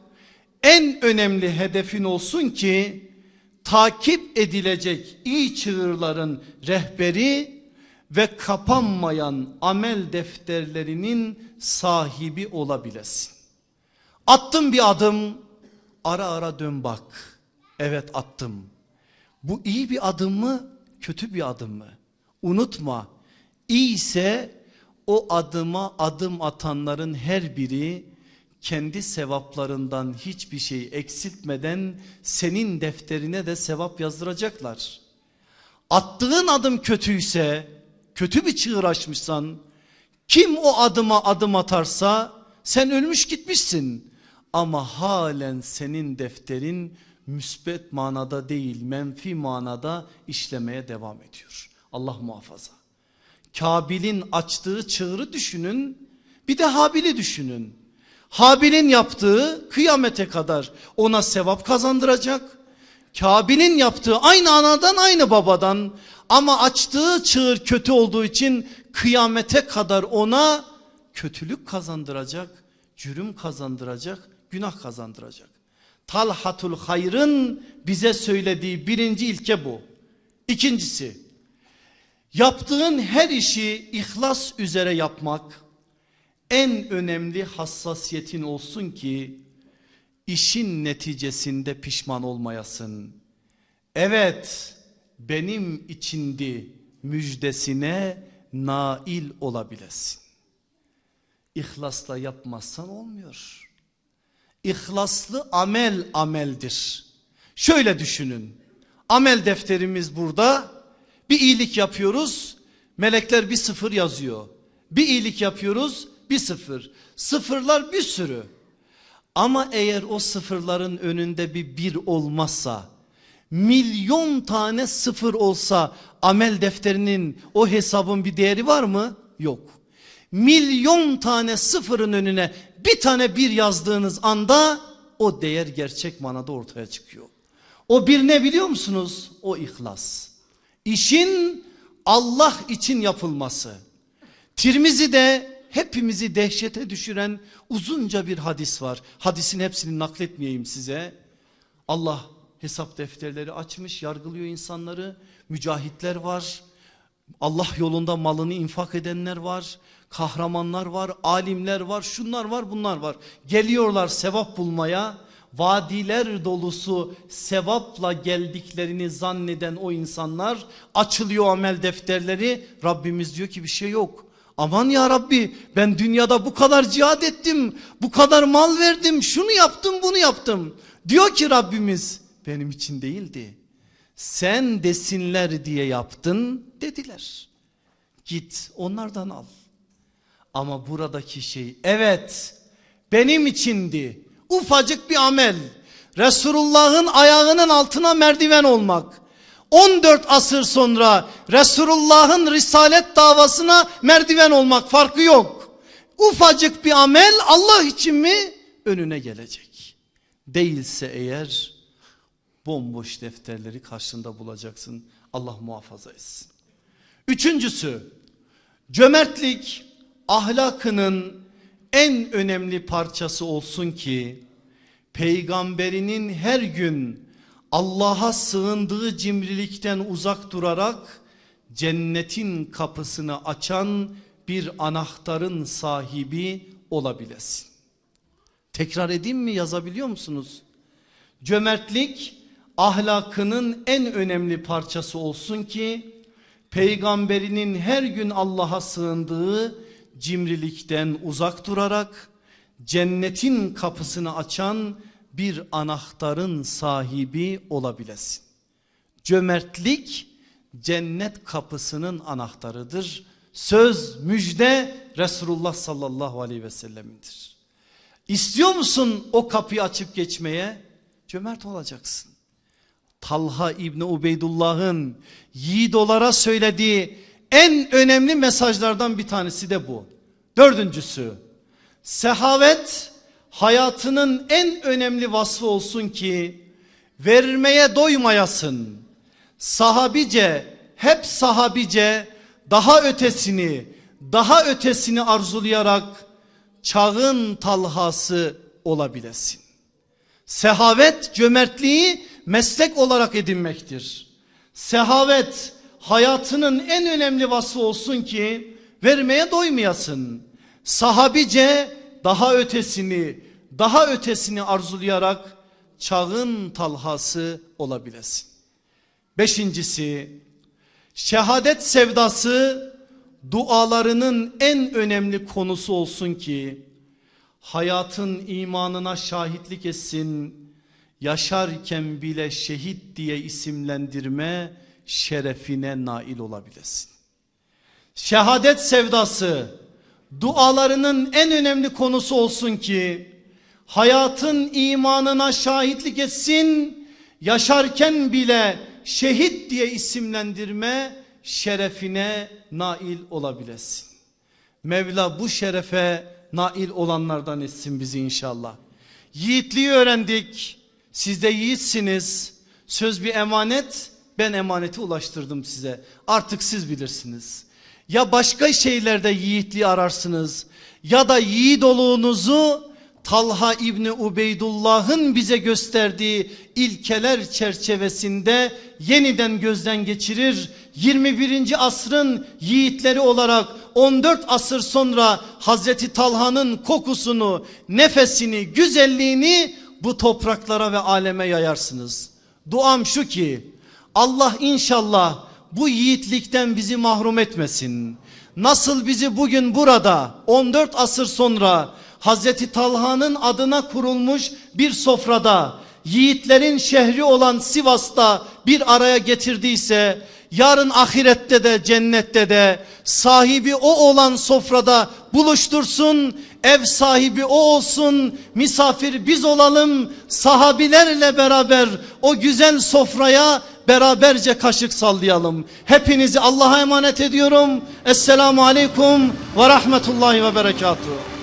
en önemli hedefin olsun ki takip edilecek iyi çığırların rehberi ve kapanmayan amel defterlerinin sahibi olabilesin. Attım bir adım ara ara dön bak. Evet attım. Bu iyi bir adım mı kötü bir adım mı? Unutma iyi ise o adıma adım atanların her biri kendi sevaplarından hiçbir şey eksiltmeden senin defterine de sevap yazdıracaklar. Attığın adım kötüyse, kötü bir çığır açmışsan, kim o adıma adım atarsa sen ölmüş gitmişsin. Ama halen senin defterin müsbet manada değil menfi manada işlemeye devam ediyor. Allah muhafaza. Kabil'in açtığı çığırı düşünün. Bir de Habil'i düşünün. Habil'in yaptığı kıyamete kadar ona sevap kazandıracak. Kabil'in yaptığı aynı anadan aynı babadan ama açtığı çığır kötü olduğu için kıyamete kadar ona kötülük kazandıracak, cürüm kazandıracak, günah kazandıracak. Talhatul Hayr'ın bize söylediği birinci ilke bu. İkincisi yaptığın her işi ihlas üzere yapmak en önemli hassasiyetin olsun ki işin neticesinde pişman olmayasın. Evet benim içindi müjdesine nail olabilesin. İhlasla yapmazsan olmuyor. İhlaslı amel ameldir. Şöyle düşünün. Amel defterimiz burada. Bir iyilik yapıyoruz. Melekler bir sıfır yazıyor. Bir iyilik yapıyoruz bir sıfır. Sıfırlar bir sürü. Ama eğer o sıfırların önünde bir bir olmazsa milyon tane sıfır olsa amel defterinin o hesabın bir değeri var mı? Yok. Milyon tane sıfırın önüne bir tane bir yazdığınız anda o değer gerçek manada ortaya çıkıyor. O bir ne biliyor musunuz? O ihlas. İşin Allah için yapılması. Tirmizi'de hepimizi dehşete düşüren uzunca bir hadis var. Hadisin hepsini nakletmeyeyim size. Allah hesap defterleri açmış yargılıyor insanları. Mücahitler var. Allah yolunda malını infak edenler var. Kahramanlar var, alimler var, şunlar var, bunlar var. Geliyorlar sevap bulmaya. Vadiler dolusu sevapla geldiklerini zanneden o insanlar açılıyor amel defterleri. Rabbimiz diyor ki bir şey yok. Aman ya Rabbi ben dünyada bu kadar cihad ettim, bu kadar mal verdim, şunu yaptım, bunu yaptım. Diyor ki Rabbimiz benim için değildi. Sen desinler diye yaptın dediler. Git onlardan al. Ama buradaki şey evet benim içindi. Ufacık bir amel. Resulullah'ın ayağının altına merdiven olmak. 14 asır sonra Resulullah'ın risalet davasına merdiven olmak farkı yok. Ufacık bir amel Allah için mi önüne gelecek. Değilse eğer bomboş defterleri karşında bulacaksın. Allah muhafaza etsin. Üçüncüsü cömertlik ahlakının en önemli parçası olsun ki peygamberinin her gün Allah'a sığındığı cimrilikten uzak durarak cennetin kapısını açan bir anahtarın sahibi olabilesin. Tekrar edeyim mi yazabiliyor musunuz? Cömertlik ahlakının en önemli parçası olsun ki peygamberinin her gün Allah'a sığındığı cimrilikten uzak durarak cennetin kapısını açan bir anahtarın sahibi olabilesin. Cömertlik cennet kapısının anahtarıdır. Söz müjde Resulullah sallallahu aleyhi ve sellemindir. İstiyor musun o kapıyı açıp geçmeye? Cömert olacaksın. Talha İbni Ubeydullah'ın yiğidolara söylediği en önemli mesajlardan bir tanesi de bu. Dördüncüsü sehavet hayatının en önemli vasfı olsun ki vermeye doymayasın. Sahabice hep sahabice daha ötesini daha ötesini arzulayarak çağın talhası olabilesin. Sehavet cömertliği meslek olarak edinmektir. Sehavet hayatının en önemli vasfı olsun ki vermeye doymayasın. Sahabice daha ötesini daha ötesini arzulayarak çağın talhası olabilesin. Beşincisi şehadet sevdası dualarının en önemli konusu olsun ki hayatın imanına şahitlik etsin yaşarken bile şehit diye isimlendirme şerefine nail olabilesin. Şehadet sevdası dualarının en önemli konusu olsun ki hayatın imanına şahitlik etsin yaşarken bile şehit diye isimlendirme şerefine nail olabilesin. Mevla bu şerefe nail olanlardan etsin bizi inşallah. Yiğitliği öğrendik. Siz de yiğitsiniz. Söz bir emanet. Ben emaneti ulaştırdım size. Artık siz bilirsiniz. Ya başka şeylerde yiğitliği ararsınız ya da yiğit oluğunuzu Talha İbni Ubeydullah'ın bize gösterdiği ilkeler çerçevesinde yeniden gözden geçirir. 21. asrın yiğitleri olarak 14 asır sonra Hazreti Talha'nın kokusunu, nefesini, güzelliğini bu topraklara ve aleme yayarsınız. Duam şu ki Allah inşallah bu yiğitlikten bizi mahrum etmesin. Nasıl bizi bugün burada 14 asır sonra Hazreti Talha'nın adına kurulmuş bir sofrada yiğitlerin şehri olan Sivas'ta bir araya getirdiyse yarın ahirette de cennette de sahibi o olan sofrada buluştursun ev sahibi o olsun misafir biz olalım sahabilerle beraber o güzel sofraya beraberce kaşık sallayalım. Hepinizi Allah'a emanet ediyorum. Esselamu Aleyküm ve Rahmetullahi ve Berekatuhu.